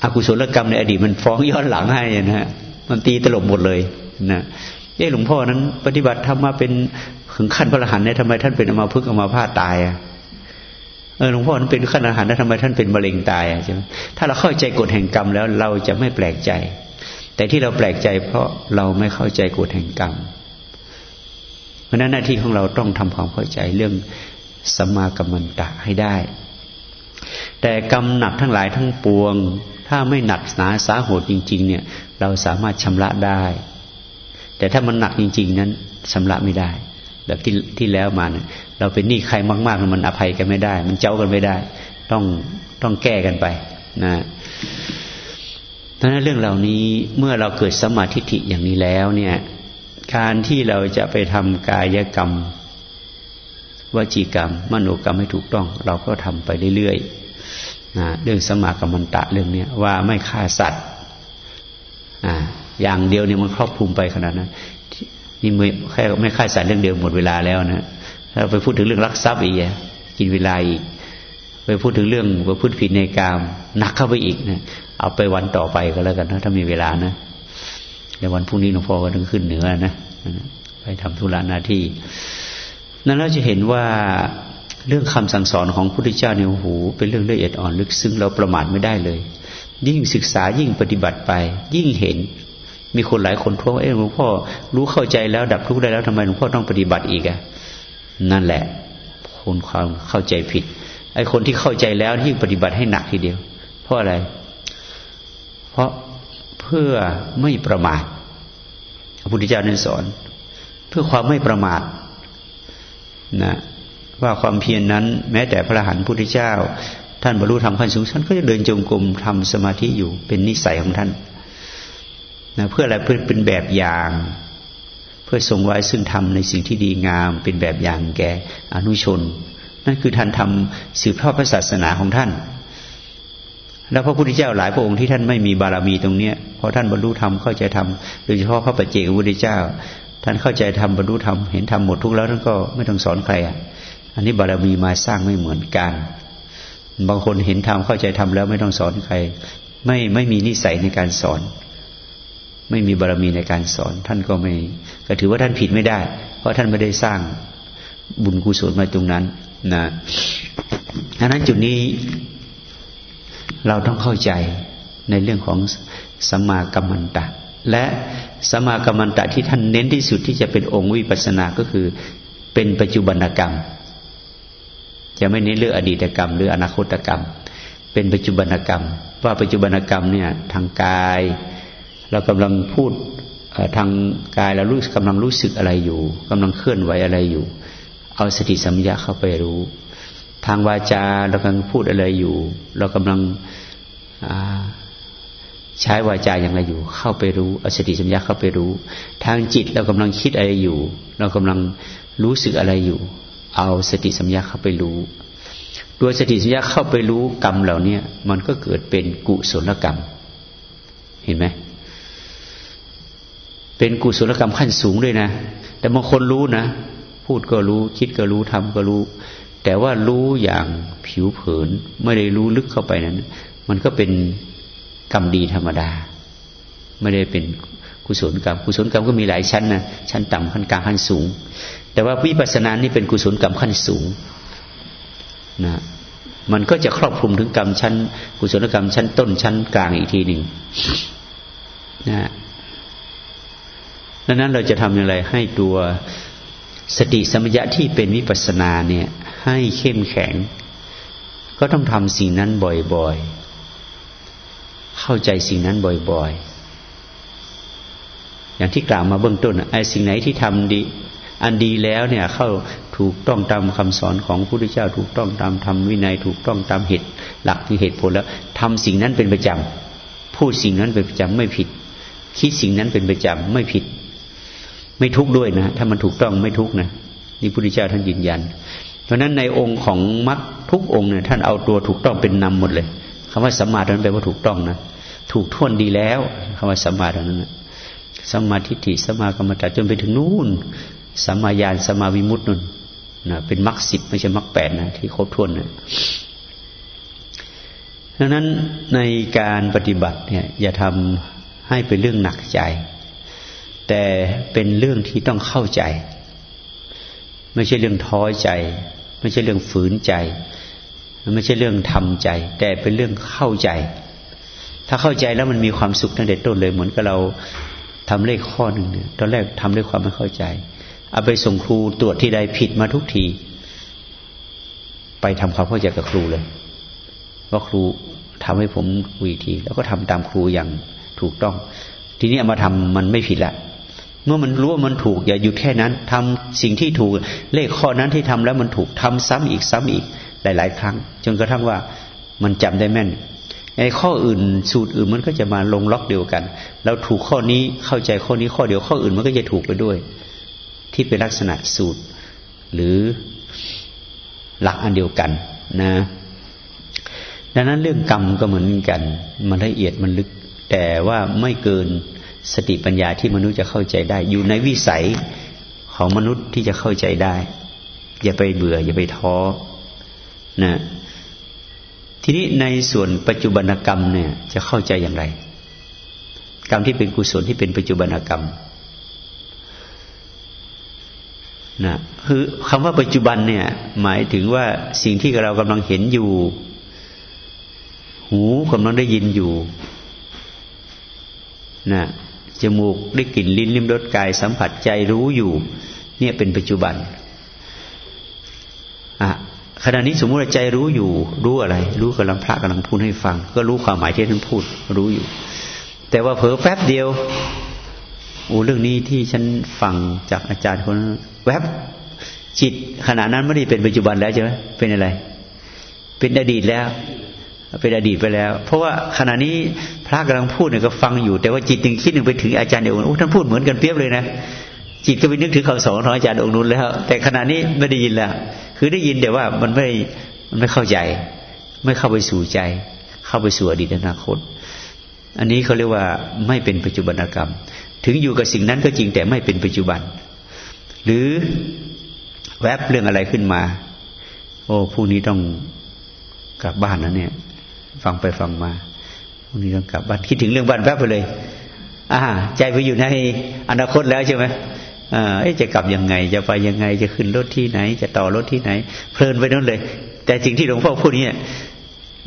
อากุศลกรรมในอดีตมันฟ้องย้อนหลังให้นะฮะมันตีตลบหมดเลยนะเอ้หลวงพ่อนั้น ปฏิบัติทำมาเป็นถึงขั้นพระอรหันต์เนี่ยทำไมท่านเป็นอมาพึกอมาพาตายอะ เออหลวงพ่อนั้นเป็นขั้นอาหารแล้วทำไมท่านเป็นมะเร็งตายใช่ไหมถ้าเราเข้าใจกฎแห่งกรรมแล้วเราจะไม่แปลกใจ แต่ที่เราแปลกใจ เพราะเราไม่เข้าใจกฎแห่งกรรม เพราะนั้นหน้าที่ของเราต้องทำความเข้าใจเรื่องสัมมากัมมันตะให้ได้ แต่กรรมหนักทั้งหลายทั้งปวง ถ้าไม่หนักหนาสาโหดจริง ๆ เนี่ย เราสามารถชำระได้ แต่ถ้ามันหนักจริง ๆ นั้นชำระไม่ได้ แบบที่ที่แล้วมาเนี่ย เราเป็นหนี้ใครมากๆมันอภัยกันไม่ได้ มันเจ้ากันไม่ได้ ต้องต้องแก้กันไปนะดังนั้นเรื่องเหล่านี้เมื่อเราเกิดสมาธิิอย่างนี้แล้วเนี่ยการที่เราจะไปทำกายกรรมวจีกรรม มโนกรรมให้ถูกต้อง เราก็ทำไปเรื่อยๆนะเรื่องสมากัมมันตะเรื่องเนี้ยว่าไม่ฆ่าสัตว์อย่างเดียวเนี่ยมันครอบคลุมไปขนาดนั้นนี่ไม่แค่ไม่ค่าสารเรื่องเดียวหมดเวลาแล้วนะ ไปพูดถึงเรื่องรักทรัพย์อีกกินเวลาอีกไปพูดถึงเรื่องว่าพูดผิดในกามหนักเข้าไปอีกนะเอาไปวันต่อไปก็แล้วกันนะถ้ามีเวลานะในวันพรุ่งนี้หลวงพ่อก็ต้องขึ้นเหนือนะไปทำธุระหน้าที่ นั้นเราจะเห็นว่าเรื่องคำสั่งสอนของพระพุทธเจ้าเนี่ยโอ้โหเป็นเรื่องละเอียดอ่อนลึกซึ้งเราประมาทไม่ได้เลย ยิ่งศึกษายิ่งปฏิบัติไป ยิ่งเห็น มีคนหลายคนท้วงเอ้หลวงพ่อรู้เข้าใจแล้วดับทุกข์ได้แล้วทำไมหลวงพ่อต้องปฏิบัติอีกอะ นั่นแหละคนความเข้าใจผิด ไอ้คนที่เข้าใจแล้วที่ปฏิบัติให้หนักทีเดียว เพราะอะไร เพราะเพื่อไม่ประมาทพระพุทธเจ้านั้นสอน เพื่อความไม่ประมาทนะว่าความเพียรนนั้น แม้แต่พระรหันต์พุทธเจ้า ท่านบรรลุธรรมขั้นสูงท่านก็จะเดินจงกรมทำสมาธิอยู่เป็นนิสัยของท่านนะเพื่ออะไรเพื่อเป็นแบบอย่าง เพื่อทรงไว้ซึ่งทำในสิ่งที่ดีงาม เป็นแบบอย่างแก่อนุชน นั่นคือท่านทำสืบทอดพระศาสนาของท่าน แล้วพระพุทธเจ้าหลายพระองค์ที่ท่านไม่มีบารมีตรงเนี้ยพอท่านบรรลุธรรมเข้าใจธรรมโดยเฉพาะพระปัจเจกพุทธเจ้า ท่านเข้าใจธรรมบรรลุธรรมเห็นธรรมหมดทุกแล้วท่านก็ไม่ต้องสอนใครอะอันนี้บารมีมาสร้างไม่เหมือนกัน บางคนเห็นธรรมเข้าใจธรรมแล้วไม่ต้องสอนใคร ไม่ไม่มีนิสัยในการสอน ไม่มีบารมีในการสอน ท่านก็ไม่ก็ถือว่าท่านผิดไม่ได้ เพราะท่านไม่ได้สร้างบุญกุศลมาตรงนั้นนะดังนั้นจุดนี้เราต้องเข้าใจในเรื่องของสัมมากัมมันตะ และสัมมากัมมันตะที่ท่านเน้นที่สุดที่จะเป็นองค์วิปัสสนาก็คือเป็นปัจจุบันกรรม จะไม่เน้นเรื่องอดีตกรรม หรืออนาคตกรรม เป็นปัจจุบันกรรม ว่าปัจจุบันกรรมเนี่ยทางกาย เรากำลังพูดทางกายเรารู้กำลังรู้สึกอะไรอยู่กำลังเคลื่อนไหวอะไรอยู่ เอาสติสัมยาเข้าไปรู้ ทางวาจาเรากำลังพูดอะไรอยู่ เรากำลังใช้วาจาอย่างไรอยู่ เข้าไปรู้เอาสติสัมยาเข้าไปรู้ ทางจิตเรากำลังคิดอะไรอยู่ เรากำลังรู้สึกอะไรอยู่ เอาสติสัมยาเข้าไปรู้โดยสติสัมยาเข้าไปรู้กรรมเหล่านี้มันก็เกิดเป็นกุศลกรรม เห็นไหม เป็นกุศลกรรมขั้นสูงด้วยนะ แต่บางคนรู้นะ พูดก็รู้ คิดก็รู้ทำก็รู้ แต่ว่ารู้อย่างผิวเผิน ไม่ได้รู้ลึกเข้าไปนั้น มันก็เป็นกรรมดีธรรมดา ไม่ได้เป็นกุศลกรรม กุศลกรรมก็มีหลายชั้นนะ ชั้นต่ำขั้นกลางขั้นสูง แต่ว่าวิปัสสนานี่เป็นกุศลกรรมขั้นสูงนะมันก็จะครอบคลุมถึงกรรมชั้น กุศลกรรมชั้นต้นชั้นกลางอีกทีหนึ่งนะ ดังนั้นเราจะทำอย่างไรให้ตัวสติสมญญะที่เป็นวิปัสสนาเนี่ย ให้เข้มแข็ง ก็ต้องทำสิ่งนั้นบ่อยๆ เข้าใจสิ่งนั้นบ่อยๆ อย่างที่กล่าวมาเบื้องต้นไอ้สิ่งไหนที่ทำดี อันดีแล้วเนี่ย เข้าถูกต้องตามคำสอนของพระพุทธเจ้า ถูกต้องตามธรรมวินัย ถูกต้องตามเหตุหลักที่เหตุผลแล้วทำสิ่งนั้นเป็นประจำพูดสิ่งนั้นเป็นประจำไม่ผิด คิดสิ่งนั้นเป็นประจำไม่ผิด ไม่ทุกข์ด้วยนะ ถ้ามันถูกต้องไม่ทุกข์นะนี่พุทธเจ้าท่านยืนยัน เพราะนั้นในองค์ของมรรคทุกองค์เนี่ยท่านเอาตัวถูกต้องเป็นนำหมดเลยคำว่าสัมมาทันแปลว่าถูกต้องนะถูกท่วนดีแล้วคำว่าสัมมาทันนั้นสัมมาทิฏฐิสัมมากรรมตะจนไปถึงนู่นสัมมาญาณสัมมาวิมุตตินุ่นนะเป็นมรรคสิบไม่ใช่มรรคแปดนะที่ครบถ้วนนะดังนั้นในการปฏิบัติเนี่ยอย่าทำให้เป็นเรื่องหนักใจ แต่เป็นเรื่องที่ต้องเข้าใจ ไม่ใช่เรื่องท้อใจ ไม่ใช่เรื่องฝืนใจ ไม่ใช่เรื่องทำใจ แต่เป็นเรื่องเข้าใจ ถ้าเข้าใจแล้วมันมีความสุขตั้งแต่ต้นเลย เหมือนกับเราทำเลขข้อหนึ่งเนี่ยตอนแรกทำด้วยความไม่เข้าใจ เอาไปส่งครูตรวจที่ใดผิดมาทุกที ไปทำความเข้าใจกับครูเลยว่าครูทำให้ผมคุยที แล้วก็ทำตามครูอย่างถูกต้อง ทีนี้เอามาทำมันไม่ผิดละ เมื่อมันรู้ว่ามันถูก อย่าหยุดแค่นั้นทำสิ่งที่ถูกเลขข้อนั้นที่ทำแล้วมันถูกทำซ้ำอีกซ้ำอีกหลาย ๆ ครั้ง จนกระทั่งว่ามันจำได้แม่นไอ้ข้ออื่นสูตรอื่นมันก็จะมาลงล็อกเดียวกันแล้วถูกข้อนี้เข้าใจข้อนี้ข้อเดียวข้ออื่นมันก็จะถูกไปด้วย ที่เป็นลักษณะสูตร หรือหลักอันเดียวกันนะ ดังนั้นเรื่องกรรมก็เหมือนกัน มันละเอียดมันลึก แต่ว่าไม่เกิน สติปัญญาที่มนุษย์จะเข้าใจได้ อยู่ในวิสัยของมนุษย์ที่จะเข้าใจได้ อย่าไปเบื่อ อย่าไปท้อนะทีนี้ในส่วนปัจจุบันกรรมเนี่ย จะเข้าใจอย่างไร กรรมที่เป็นกุศลที่เป็นปัจจุบันกรรมนะคือคำว่าปัจจุบันเนี่ย หมายถึงว่าสิ่งที่เรากำลังเห็นอยู่ หูกำลังได้ยินอยู่นะ จมูกได้กลิ่นลิ้นลิ้มรสกายสัมผัสใจรู้อยู่ เนี่ยเป็นปัจจุบันอะขณะนี้สมมติใจรู้อยู่ รู้อะไร รู้กำลังพระกำลังพูดให้ฟัง ก็รู้ความหมายที่ท่านพูด รู้อยู่ แต่ว่าเผลอแป๊บเดียวโอ้เรื่องนี้ที่ฉันฟังจากอาจารย์คนแวบจิตขณะนั้นไม่ได้เป็นปัจจุบันแล้วใช่ไหมเป็นอะไร เป็นอดีตแล้ว เป็นอดีตไปแล้ว เพราะว่าขณะนี้พระกำลังพูดเนี่ยก็ฟังอยู่ แต่ว่าจิตหนึ่งคิดหนึ่งไปถึงอาจารย์เดียวกันโอ้ท่านพูดเหมือนกันเปียบเลยนะจิตก็ไปนึกถึงคำสอนของอาจารย์องค์นู้นแล้ว แต่ขณะนี้ไม่ได้ยินแล้ว คือได้ยินแต่ว่ามันไม่มันไม่เข้าใจ ไม่เข้าไปสู่ใจ เข้าไปสู่อดีตอนาคต อันนี้เขาเรียกว่าไม่เป็นปัจจุบันกรรม ถึงอยู่กับสิ่งนั้นก็จริงแต่ไม่เป็นปัจจุบัน หรือแวบเรื่องอะไรขึ้นมา โอ้ผู้นี้ต้องกลับบ้านนะเนี่ย ฟังไปฟังมาผู้นี้ต้องกลับบ้านคิดถึงเรื่องบ้านแวบไปเลย อ่า ใจไปอยู่ในอนาคตแล้วใช่ไหมอ่าจะกลับยังไง จะไปยังไง จะขึ้นรถที่ไหน จะต่อรถที่ไหน เพลินไปนั่นเลย แต่สิ่งที่หลวงพ่อพูดเนี่ย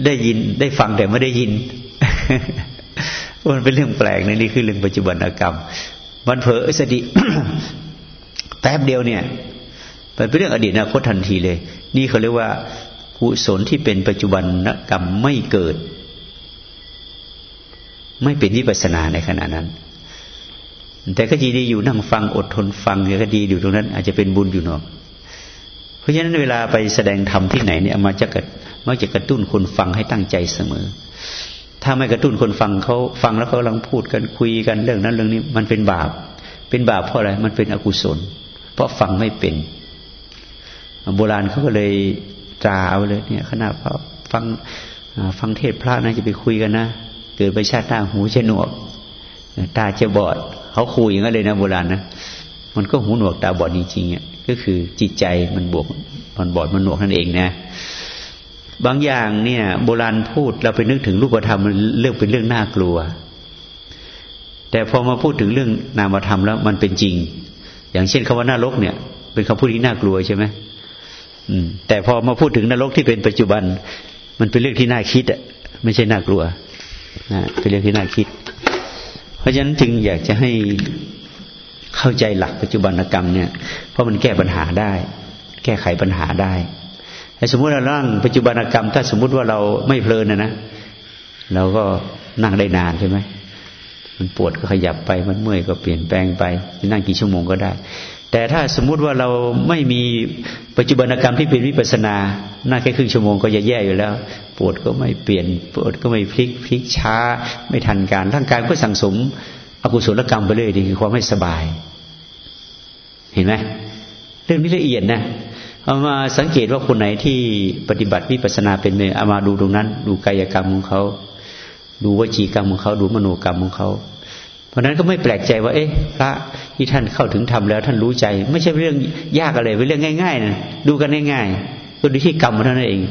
ได้ยินได้ฟังแต่ไม่ได้ยินมันเป็นเรื่องแปลกนะนี่คือเรื่องปัจจุบันกรรม มันเผลอสติแป๊บเดียวเนี่ยเป็นเรื่องอดีตอนาคตทันทีเลย นี่เขาเรียกว่า กุศลที่เป็นปัจจุบันกรรมไม่เกิด ไม่เป็นวิปัสนาในขณะนั้น แต่ก็ดีดีอยู่นั่งฟังอดทนฟังก็ดีอยู่ตรงนั้น อาจจะเป็นบุญอยู่เนาะเพราะฉะนั้นเวลาไปแสดงธรรมที่ไหนเนี่ยมาจะกระมักจะกระตุ้นคนฟังให้ตั้งใจเสมอ ถ้าไม่กระตุ้นคนฟังเขาฟังแล้วเขากำลังพูดกันคุยกันเรื่องนั้นเรื่องนี้ มันเป็นบาป เป็นบาปเพราะอะไร มันเป็นอกุศล เพราะฟังไม่เป็น โบราณเขาก็เลย ตราเอาเลยเนี่ยขณะฟังฟังเทศพระนะจะไปคุยกันนะเกิดไปชาติหน้าหูจะหนวก ตาจะบอดเขาคุยอย่างนั้นเลยนะโบราณนะมันก็หูหนวกตาบอดจริงๆอะก็คือจิตใจมันบวกมันบอดมันหนวกนั่นเองนะ บางอย่างเนี่ย โบราณพูดเราไปนึกถึงรูปธรรมมันเรื่องเป็นเรื่องน่ากลัว แต่พอมาพูดถึงเรื่องนามธรรมแล้วมันเป็นจริง อย่างเช่นคำว่าน่ารกเนี่ย เป็นคำพูดที่น่ากลัวใช่ไหม แต่พอมาพูดถึงนรกที่เป็นปัจจุบัน มันเป็นเรื่องที่น่าคิดอะไม่ใช่น่ากลัวนะเป็นเรื่องที่น่าคิด เพราะฉะนั้นจึงอยากจะให้เข้าใจหลักปัจจุบันกรรมเนี่ย เพราะมันแก้ปัญหาได้ แก้ไขปัญหาได้แต่สมมติเราร่างปัจจุบันกรรม ถ้าสมมุติว่าเราไม่เพลินนะนะเราก็นั่งได้นานใช่ไหมมันปวดก็ขยับไปมันเมื่อยก็เปลี่ยนแปลงไปนั่งกี่ชั่วโมงก็ได้ แต่ถ้าสมมุติว่าเราไม่มีปัจจุบันกรรมที่เป็นวิปัสนา หน้าแค่ครึ่งชั่วโมงก็จะแย่อยู่แล้ว ปวดก็ไม่เปลี่ยน ปวดก็ไม่พลิก พลิกช้า ไม่ทันการ ร่างกายก็สั่งสม อกุศลกรรมไปเลยดีคือความไม่สบาย เห็นไหมเรื่องนี้ละเอียดนะเอามาสังเกตว่าคนไหนที่ปฏิบัติวิปัสนาเป็นเมเอามาดูตรงนั้น ดูกายกรรมของเขา ดูวจีกรรมของเขา ดูมโนกรรมของเขา เพราะนั้นก็ไม่แปลกใจว่า เอ๊ะ พระ ที่ท่านเข้าถึงธรรมแล้วท่านรู้ใจ ไม่ใช่เรื่องยากอะไรเป็นเรื่องง่ายๆนะดูกันง่ายๆก็ดูที่กรรมเท่านั้นเอง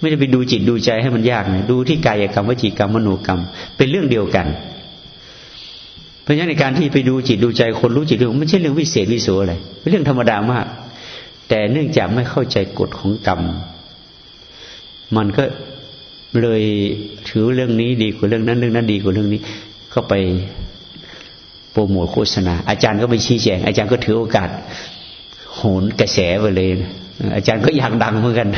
ไม่ได้ไปดูจิตดูใจให้มันยากนะดูที่กายกรรมวจีกรรมมโนกรรม เป็นเรื่องเดียวกัน เพราะฉะนั้นในการที่ไปดูจิตดูใจคนรู้จิตรู้ไม่ใช่เรื่องวิเศษวิโสอะไรเป็นเรื่องธรรมดามาก แต่เนื่องจากไม่เข้าใจกฎของกรรม มันก็เลยถือเรื่องนี้ดีกว่าเรื่องนั้นเรื่องนั้นดีกว่าเรื่องนี้ ก็ไป โปรโมทโฆษณา อาจารย์ก็ไปชี้แจง อาจารย์ก็ถือโอกาสโหนกระแสไปเลย อาจารย์ก็อยากดังเหมือนกัน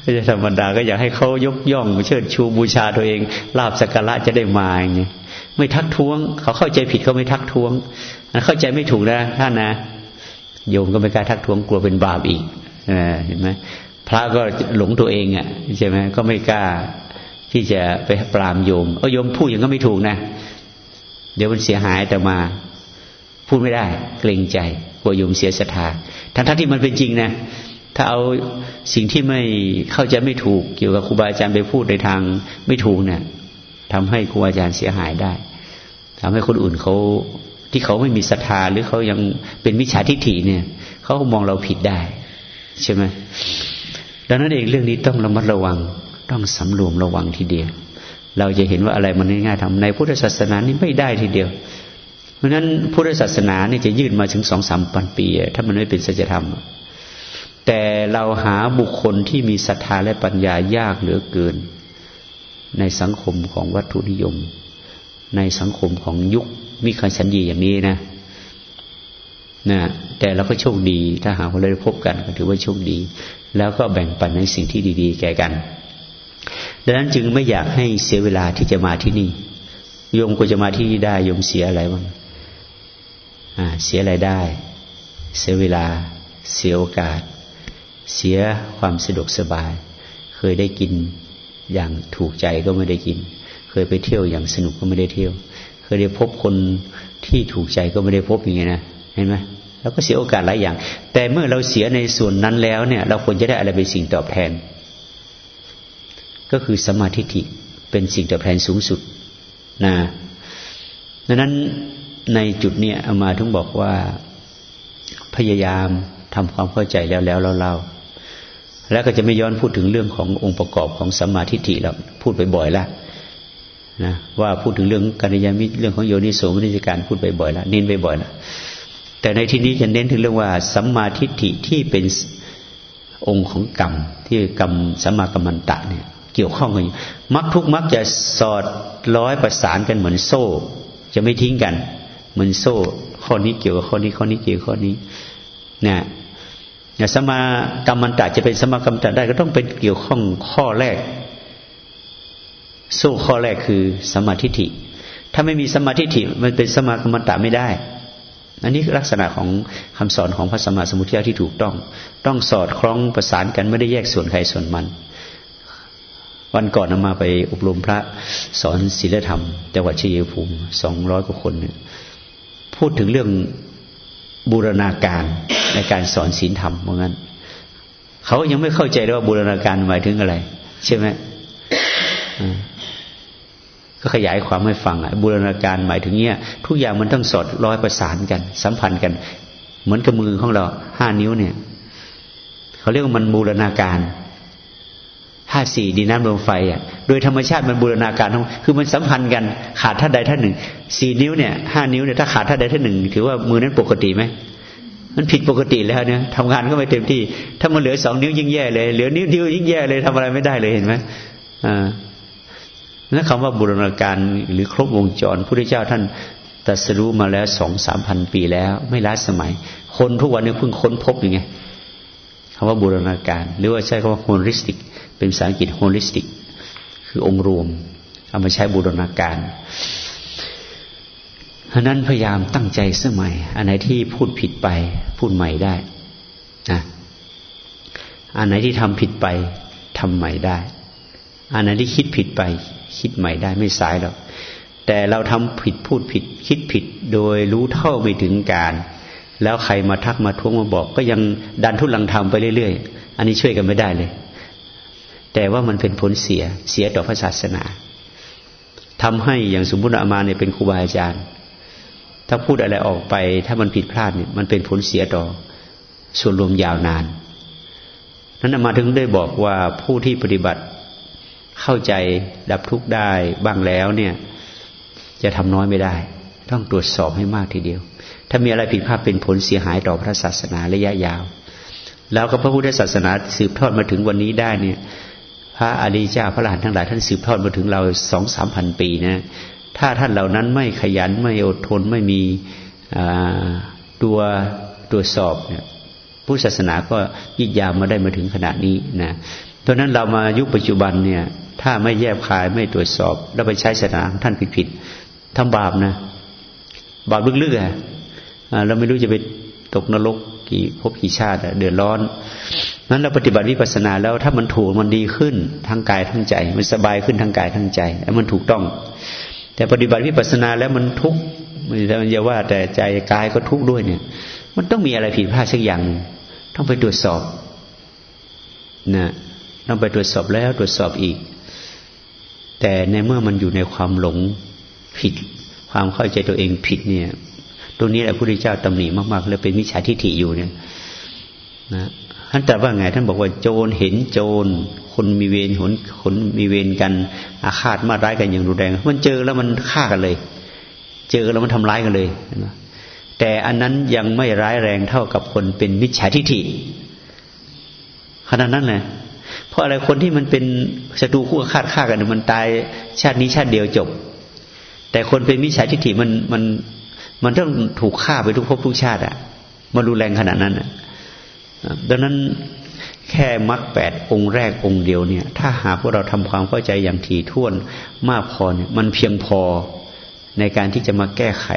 ไม่ใช่ธรรมดาก็อยากให้เขายกย่อง เชิดชูบูชาตัวเองลาบสักการะจะได้มาอย่างนี้ไม่ทักท้วง เขาเข้าใจผิดเขาไม่ทักท้วงเข้าใจไม่ถูกนะท่านนะโยมก็ไม่กล้าทักท้วงกลัวเป็นบาปอีกเห็นไหมพระก็หลงตัวเองอะใช่ไหมก็ไม่กล้าที่จะไปปรามโยมเออโยมพูดอย่างก็ไม่ถูกนะ เดี๋ยวมันเสียหายแต่มา พูดไม่ได้ เกรงใจกลัวโยมเสียศรัทธาทั้งทั้งที่มันเป็นจริงนะถ้าเอาสิ่งที่ไม่เข้าใจไม่ถูกเกี่ยวกับครูบาอาจารย์ไปพูดในทางไม่ถูกเนะี่ยทำให้ครูบาอาจารย์เสียหายได้ทำให้คนอื่นเขาที่เขาไม่มีศรัทธาหรือเขายังเป็นมิจฉาทิฏฐิเนี่ยเขามองเราผิดได้ ใช่ไหมดังนั้นเองเรื่องนี้ต้องระมัดระวังต้องสำรวมระวังทีเดียว เราจะเห็นว่าอะไรมันง่ายๆทำในพุทธศาสนานี่ไม่ได้ทีเดียว เพราะฉะนั้นพุทธศาสนานี่จะยืดมาถึงสองสามพันปี ถ้ามันไม่เป็นสัจธรรม แต่เราหาบุคคลที่มีศรัทธาและปัญญายากเหลือเกิน ในสังคมของวัตถุนิยม ในสังคมของยุคมีใครสัญญีอย่างนี้นะนะแต่เราก็โชคดี ถ้าหากเราได้พบกันก็ถือว่าโชคดี แล้วก็แบ่งปันในสิ่งที่ดี ๆ แก่กัน ดังนั้นจึงไม่อยากให้เสียเวลาที่จะมาที่นี่ โยมก็จะมาที่นี่ได้ โยมเสียอะไรบ้างเสียอะไรได้ เสียเวลา เสียโอกาส เสียความสะดวกสบาย เคยได้กินอย่างถูกใจก็ไม่ได้กิน เคยไปเที่ยวอย่างสนุกก็ไม่ได้เที่ยว เคยได้พบคนที่ถูกใจก็ไม่ได้พบอย่างนี้นะ เห็นไหมเราก็เสียโอกาสหลายอย่าง แต่เมื่อเราเสียในส่วนนั้นแล้วเนี่ย เราควรจะได้อะไรเป็นสิ่งตอบแทน ก็คือสมาธิิเป็นสิ่งตอบแทนสูงสุดนะดังนั้นในจุดเนี้ยอามาถึงบอกว่าพยายามทำความเข้าใจแล้วแล้วเล่าแล้วก็จะไม่ย้อนพูดถึงเรื่องขององค์ประกอบของสัมมาทิฏฐิแล้วพูดไปบ่อยแล้วนะว่าพูดถึงเรื่องกัญญามิเรื่องของโยนิโสมนิจการพูดไปบ่อยแล้วเน้นไปบ่อยแล้วแต่ในที่นี้จะเน้นถึงเรื่องว่าสัมมาทิฏฐิที่เป็นองค์ของกรรมที่กรรมสัมมากรรมันตะเนี่ย เกี่ยวข้องกันมักทุกมักจะสอดร้อยประสานกันเหมือนโซ่ จะไม่ทิ้งกัน เหมือนโซ่ ข้อนี้เกี่ยวกับข้อนี้ข้อนี้เกี่ยวข้อนี้เนี่ยสมากรรมันตะจะเป็นสมากรรมตะได้ก็ต้องเป็นเกี่ยวข้องข้อแรก สู้ข้อแรกคือสมาธิฐิ ถ้าไม่มีสมาธิฐิมันเป็นสมากรรมตะไม่ได้ อันนี้ลักษณะของคำสอนของพระสมมาสมุทรเจ้าที่ถูกต้อง ต้องสอดคล้องประสานกันไม่ได้แยกส่วนใครส่วนมัน วันก่อนนมาไปอบรมพระสอนศีลธรรมจังหวัดชัยภูมิสองร้อยกว่าคนพูดถึงเรื่องบูรณาการในการสอนศีลธรรมเหมือนกันเขายังไม่เข้าใจว่าบูรณาการหมายถึงอะไร ใช่ไหมก็ขยายความให้ฟังอะบูรณาการหมายถึงเนี้ย ทุกอย่างมันต้องสอดร้อยประสานกัน สัมพันธ์กัน เหมือนกับมือของเราห้านิ้วเนี่ย เขาเรียกว่ามันบูรณาการ ห้าสี่ดินน้ำลมไฟอะ โดยธรรมชาติมันบูรณาการทั้งคือมันสัมพันธ์กันขาดท่าใดท่าหนึ่งสี่นิ้วเนี่ยห้านิ้วเนี่ยถ้าขาดท่าใดท่าหนึ่งถือว่ามือนั้นปกติไหมมันผิดปกติแล้วเนี่ยทำงานก็ไม่เต็มที่ ถ้ามันเหลือสองนิ้วยิ่งแย่เลยเหลือนิ้วเดียวยิ่งแย่เลยทำอะไรไม่ได้เลยเห็นไหมอ่านั่นคำว่าบูรณาการหรือครบวงจรพระเจ้าท่านตรัสรู้มาแล้วสองสามพันปีแล้ว ไม่ล้าสมัย คนทุกวันนี้เพิ่งค้นพบอย่างไง คำว่าบูรณาการ หรือว่าใช้คำว่า holistic เป็นภาษาอังกฤษ holistic คือองค์รวม เอามาใช้บูรณาการเพราะนั้นพยายามตั้งใจสมัยอันไหนที่พูดผิดไป พูดใหม่ได้นะอันไหนที่ทำผิดไปทำใหม่ได้ อันไหนที่คิดผิดไป คิดใหม่ได้ไม่สายหรอกแต่เราทำผิดพูดผิด คิดผิดโดยรู้เท่าไม่ถึงการ แล้วใครมาทักมาท้วงมาบอก ก็ยังดันทุลังทำไปเรื่อยๆ อันนี้ช่วยกันไม่ได้เลย แต่ว่ามันเป็นผลเสียเสียต่อพระศาสนาทำให้อย่างสมมุติอามาเนี่ยเป็นครูบาอาจารย์ ถ้าพูดอะไรออกไป ถ้ามันผิดพลาดเนี่ยมันเป็นผลเสียต่อส่วนรวมยาวนาน นั้นอามาถึงได้บอกว่าผู้ที่ปฏิบัติเข้าใจดับทุกข์ได้บ้างแล้วเนี่ย จะทำน้อยไม่ได้ ต้องตรวจสอบให้มากทีเดียว ถ้ามีอะไรผิดพลาดเป็นผลเสียหายต่อพระศาสนาระยะยาว แล้วก็พระพุทธศาสนาสืบทอดมาถึงวันนี้ได้เนี่ย พระอริยเจ้าพระหลานทั้งหลายท่านสืบทอดมาถึงเราสองสามพันปีนะถ้าท่านเหล่านั้นไม่ขยันไม่อดทนไม่มีตัวตรวจสอบเนี่ยพุทธศาสนาก็ยิ่งยาวมาได้มาถึงขนาดนี้นะเพราะนั้นเรามายุคปัจจุบันเนี่ย ถ้าไม่แยบคายไม่ตรวจสอบ แล้วไปใช้ศาสนาท่านผิดผิดทำบาปนะ บาปลึกๆอะ เราไม่รู้จะไปตกนรกกี่ภพกี่ชาติเดือดร้อนนั้นเราปฏิบัติวิปัสสนาแล้วถ้ามันถูกมันดีขึ้นทั้งกายทั้งใจ มันสบายขึ้นทั้งกายทั้งใจแล้วมันถูกต้อง แต่ปฏิบัติวิปัสสนาแล้วมันทุกข์มันจะว่าแต่ใจกายก็ทุกข์ด้วยเนี่ย มันต้องมีอะไรผิดพลาดสักอย่าง ต้องไปตรวจสอบนะต้องไปตรวจสอบแล้วตรวจสอบอีก แต่ในเมื่อมันอยู่ในความหลงผิด ความเข้าใจตัวเองผิดเนี่ย รงนี้แหละพระพุทธเจ้าตำหนิมากๆเลยเป็นมิจฉาทิฏฐิอยู่เนี่ย นะท่านแต่ว่าไง ท่านบอกว่าโจรเห็นโจร คนมีเวรหนคนมีเวรกัน อาฆาตมาร้ายกันอย่างรุนแรง มันเจอแล้วมันฆ่ากันเลย เจอแล้วมันทำร้ายกันเลยนะแต่อันนั้นยังไม่ร้ายแรงเท่ากับคนเป็นมิจฉาทิฏฐิขนาดนั้นเลยเพราะอะไรคนที่มันเป็นศัตรูคู่ฆ่าฆ่ากันมันตายชาตินี้ชาติเดียวจบ แต่คนเป็นมิจฉาทิฏฐิมันมัน มันต้องถูกฆ่าไปทุกภพทุกชาติอะมันรุนแรงขนาดนั้นอะดังนั้นแค่มรรคแปดองค์แรกองค์เดียวเนี่ย ถ้าหากพวกเราทำความเข้าใจอย่างถี่ถ้วนมากพอเนี่ย มันเพียงพอในการที่จะมาแก้ไข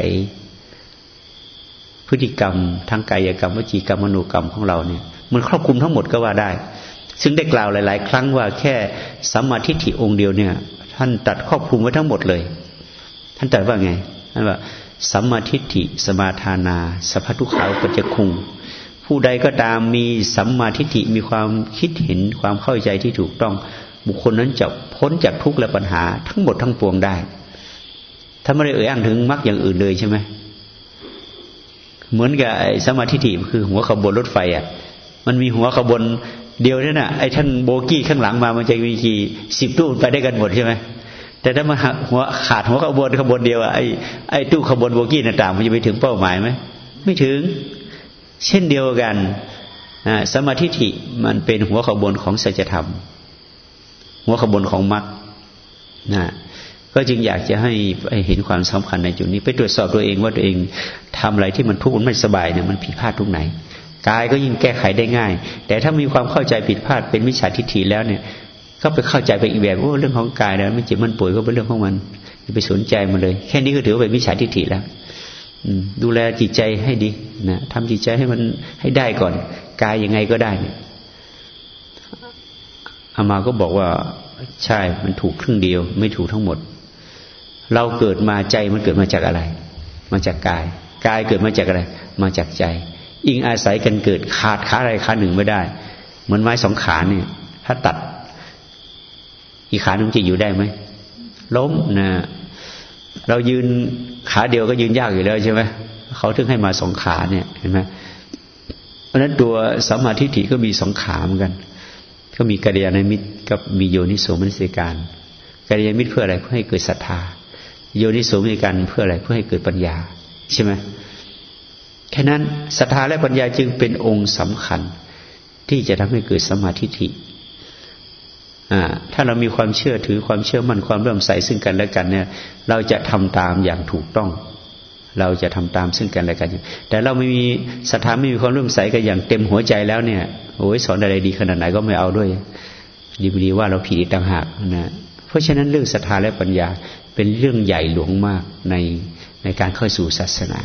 พฤติกรรมทั้งกายกรรมวจีกรรมมโนกรรมของเราเนี่ย มันครอบคลุมทั้งหมดก็ว่าได้ ซึ่งได้กล่าวหลาย ๆ ครั้งว่าแค่สัมมาทิฏฐิองค์เดียวเนี่ย ท่านตัดครอบคลุมไว้ทั้งหมดเลย ท่านตัดว่าไงท่านว่า สัมมาทิฏฐิ สมาทานา สัพพทุขาปัจจคุง ผู้ใดก็ตามมีสัมมาทิฏฐิมีความคิดเห็นความเข้าใจที่ถูกต้อง บุคคลนั้นจะพ้นจากทุกข์และปัญหา ทั้งหมดทั้งปวงได้ ถ้าไม่ได้เอ่ยอ้างถึงมรรคอย่างอื่นเลยใช่ไหมเหมือนกับสมาธิิคือ หัวขบวนรถไฟอะ มันมีหัวขบวนเดียวนี่นะไอ้ท่านโบกี้ข้างหลังมามันจะมีกี่สิบตู้ไปได้กันหมดใช่ไหม แต่ถ้ามาหัวขาดหัวขบวนขบวนเดียวอะไอ้ไอ้ตู้ขบวนโบกี้ต่างมันจะไปถึงเป้าหมายไหมไม่ถึง เช่นเดียวกันสมาธิิมันเป็นหัวขบวนของสัจธรรม หัวขบวนของมรรคนะก็จึงอยากจะให้เห็นความสำคัญในจุดนี้ ไปตรวจสอบตัวเองว่าตัวเองทำอะไรที่มันทุกข์มันไม่สบายเนี่ยมันผิดพลาดทุกไหนกายก็ยิ่งแก้ไขได้ง่าย แต่ถ้ามีความเข้าใจผิดพลาดเป็นมิจฉาทิฏฐิแล้วเนี่ย ก็ไปเข้าใจไปอีกแบบว่าเรื่องของกายแล้วไม่เจ็บมันป่วยก็เป็นเรื่องของมันไปสนใจมันเลย แค่นี้ก็ถือว่าเป็นมิจฉาทิฏฐิแล้วดูแลจิตใจให้ดีนะทำจิตใจให้มันให้ได้ก่อน กายยังไงก็ได้เนี่ยอามาก็บอกว่าใช่มันถูกครึ่งเดียว ไม่ถูกทั้งหมด เราเกิดมาใจมันเกิดมาจากอะไร มาจากกาย กายเกิดมาจากอะไร มาจากใจ อิงอาศัยกันเกิดขาดขาอะไรขาหนึ่งไม่ได้ เหมือนไม้สองขาเนี่ย ถ้าตัด อีกขาหนึ่งจะอยู่ได้ไหมล้มนะเรายืนขาเดียวก็ยืนยากอยู่แล้วใช่ไหมเขาถึงให้มาสองขาเนี่ยเห็นไหมเพราะนั้นตัวสัมมาทิฏฐิก็มีสองขาเหมือนกัน ก็มีกัลยาณมิตรกับมีโยนิโสมนสิการกัลยาณมิตรเพื่ออะไรเพื่อให้เกิดศรัทธาโยนิโสมีกันเพื่ออะไรเพื่อให้เกิดปัญญา ใช่ไหมแค่นั้นศรัทธาและปัญญาจึงเป็นองค์สำคัญ ที่จะทำให้เกิดสมาธิิ ถ้าเรามีความเชื่อถือความเชื่อมั่นความเริ่มใสซึ่งกันและกันเนี่ย เราจะทำตามอย่างถูกต้อง เราจะทำตามซึ่งกันและกัน แต่เราไม่มีศรัทธาไม่มีความเริ่มใสกันอย่างเต็มหัวใจแล้วเนี่ยโอ้ยสอนอะไรดีขนาดไหนก็ไม่เอาด้วยดีดีว่าเราผิดต่างหากนะเพราะฉะนั้นเรื่องศรัทธาและปัญญาเป็นเรื่องใหญ่หลวงมากในในการเข้าสู่ศาสนา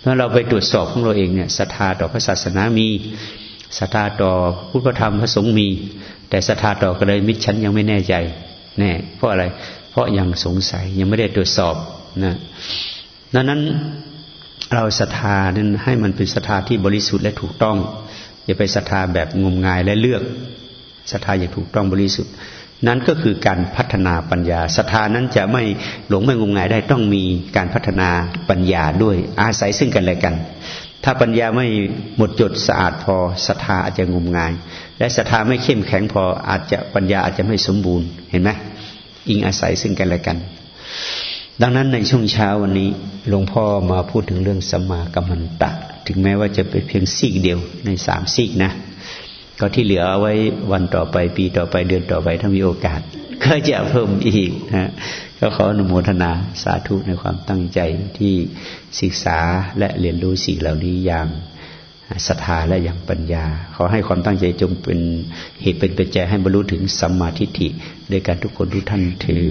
เมื่อเราไปตรวจสอบของเราเองเนี่ยศรัทธาต่อพระศาสนามีศรัทธาต่อพุทธธรรมพระสงฆ์มี แต่ศรัทธาต่อกระเลยมิตรฉันยังไม่แน่ใจแน่เพราะอะไร เพราะยังสงสัยยังไม่ได้ตรวจสอบนะดังนั้นเราศรัทธานั้นให้มันเป็นศรัทธาที่บริสุทธิ์และถูกต้องอย่าไปศรัทธาแบบงมงายและเลือกศรัทธาอย่างถูกต้องบริสุทธิ์ นั้นก็คือการพัฒนาปัญญาศรัทธานั้นจะไม่หลงไม่งมงายได้ต้องมีการพัฒนาปัญญาด้วยอาศัยซึ่งกันและกัน ถ้าปัญญาไม่หมดจดสะอาดพอศรัทธาอาจจะงมงาย และศรัทธาไม่เข้มแข็งพออาจจะปัญญาอาจจะไม่สมบูรณ์เห็นไหมอิงอาศัยซึ่งกันและกัน ดังนั้นในช่วงเช้าวันนี้หลวงพ่อมาพูดถึงเรื่องสมากัมมันตะ ถึงแม้ว่าจะเป็นเพียงซีกเดียวในสามซีกนะ ก็ที่เหลือเอาไว้วันต่อไปปีต่อไปเดือนต่อไปถ้ามีโอกาส ก็จะเพิ่มอีกนะก็ขออนุโมทนาสาธุในความตั้งใจที่ศึกษาและเรียนรู้สิ่งเหล่านี้อย่าง ศรัทธาและอย่างปัญญา ขอให้ความตั้งใจจงเป็นเหตุเป็นปัจจัยให้บรรลุถึงสัมมาทิฏฐิด้วยการทุกคนทุกท่านถือ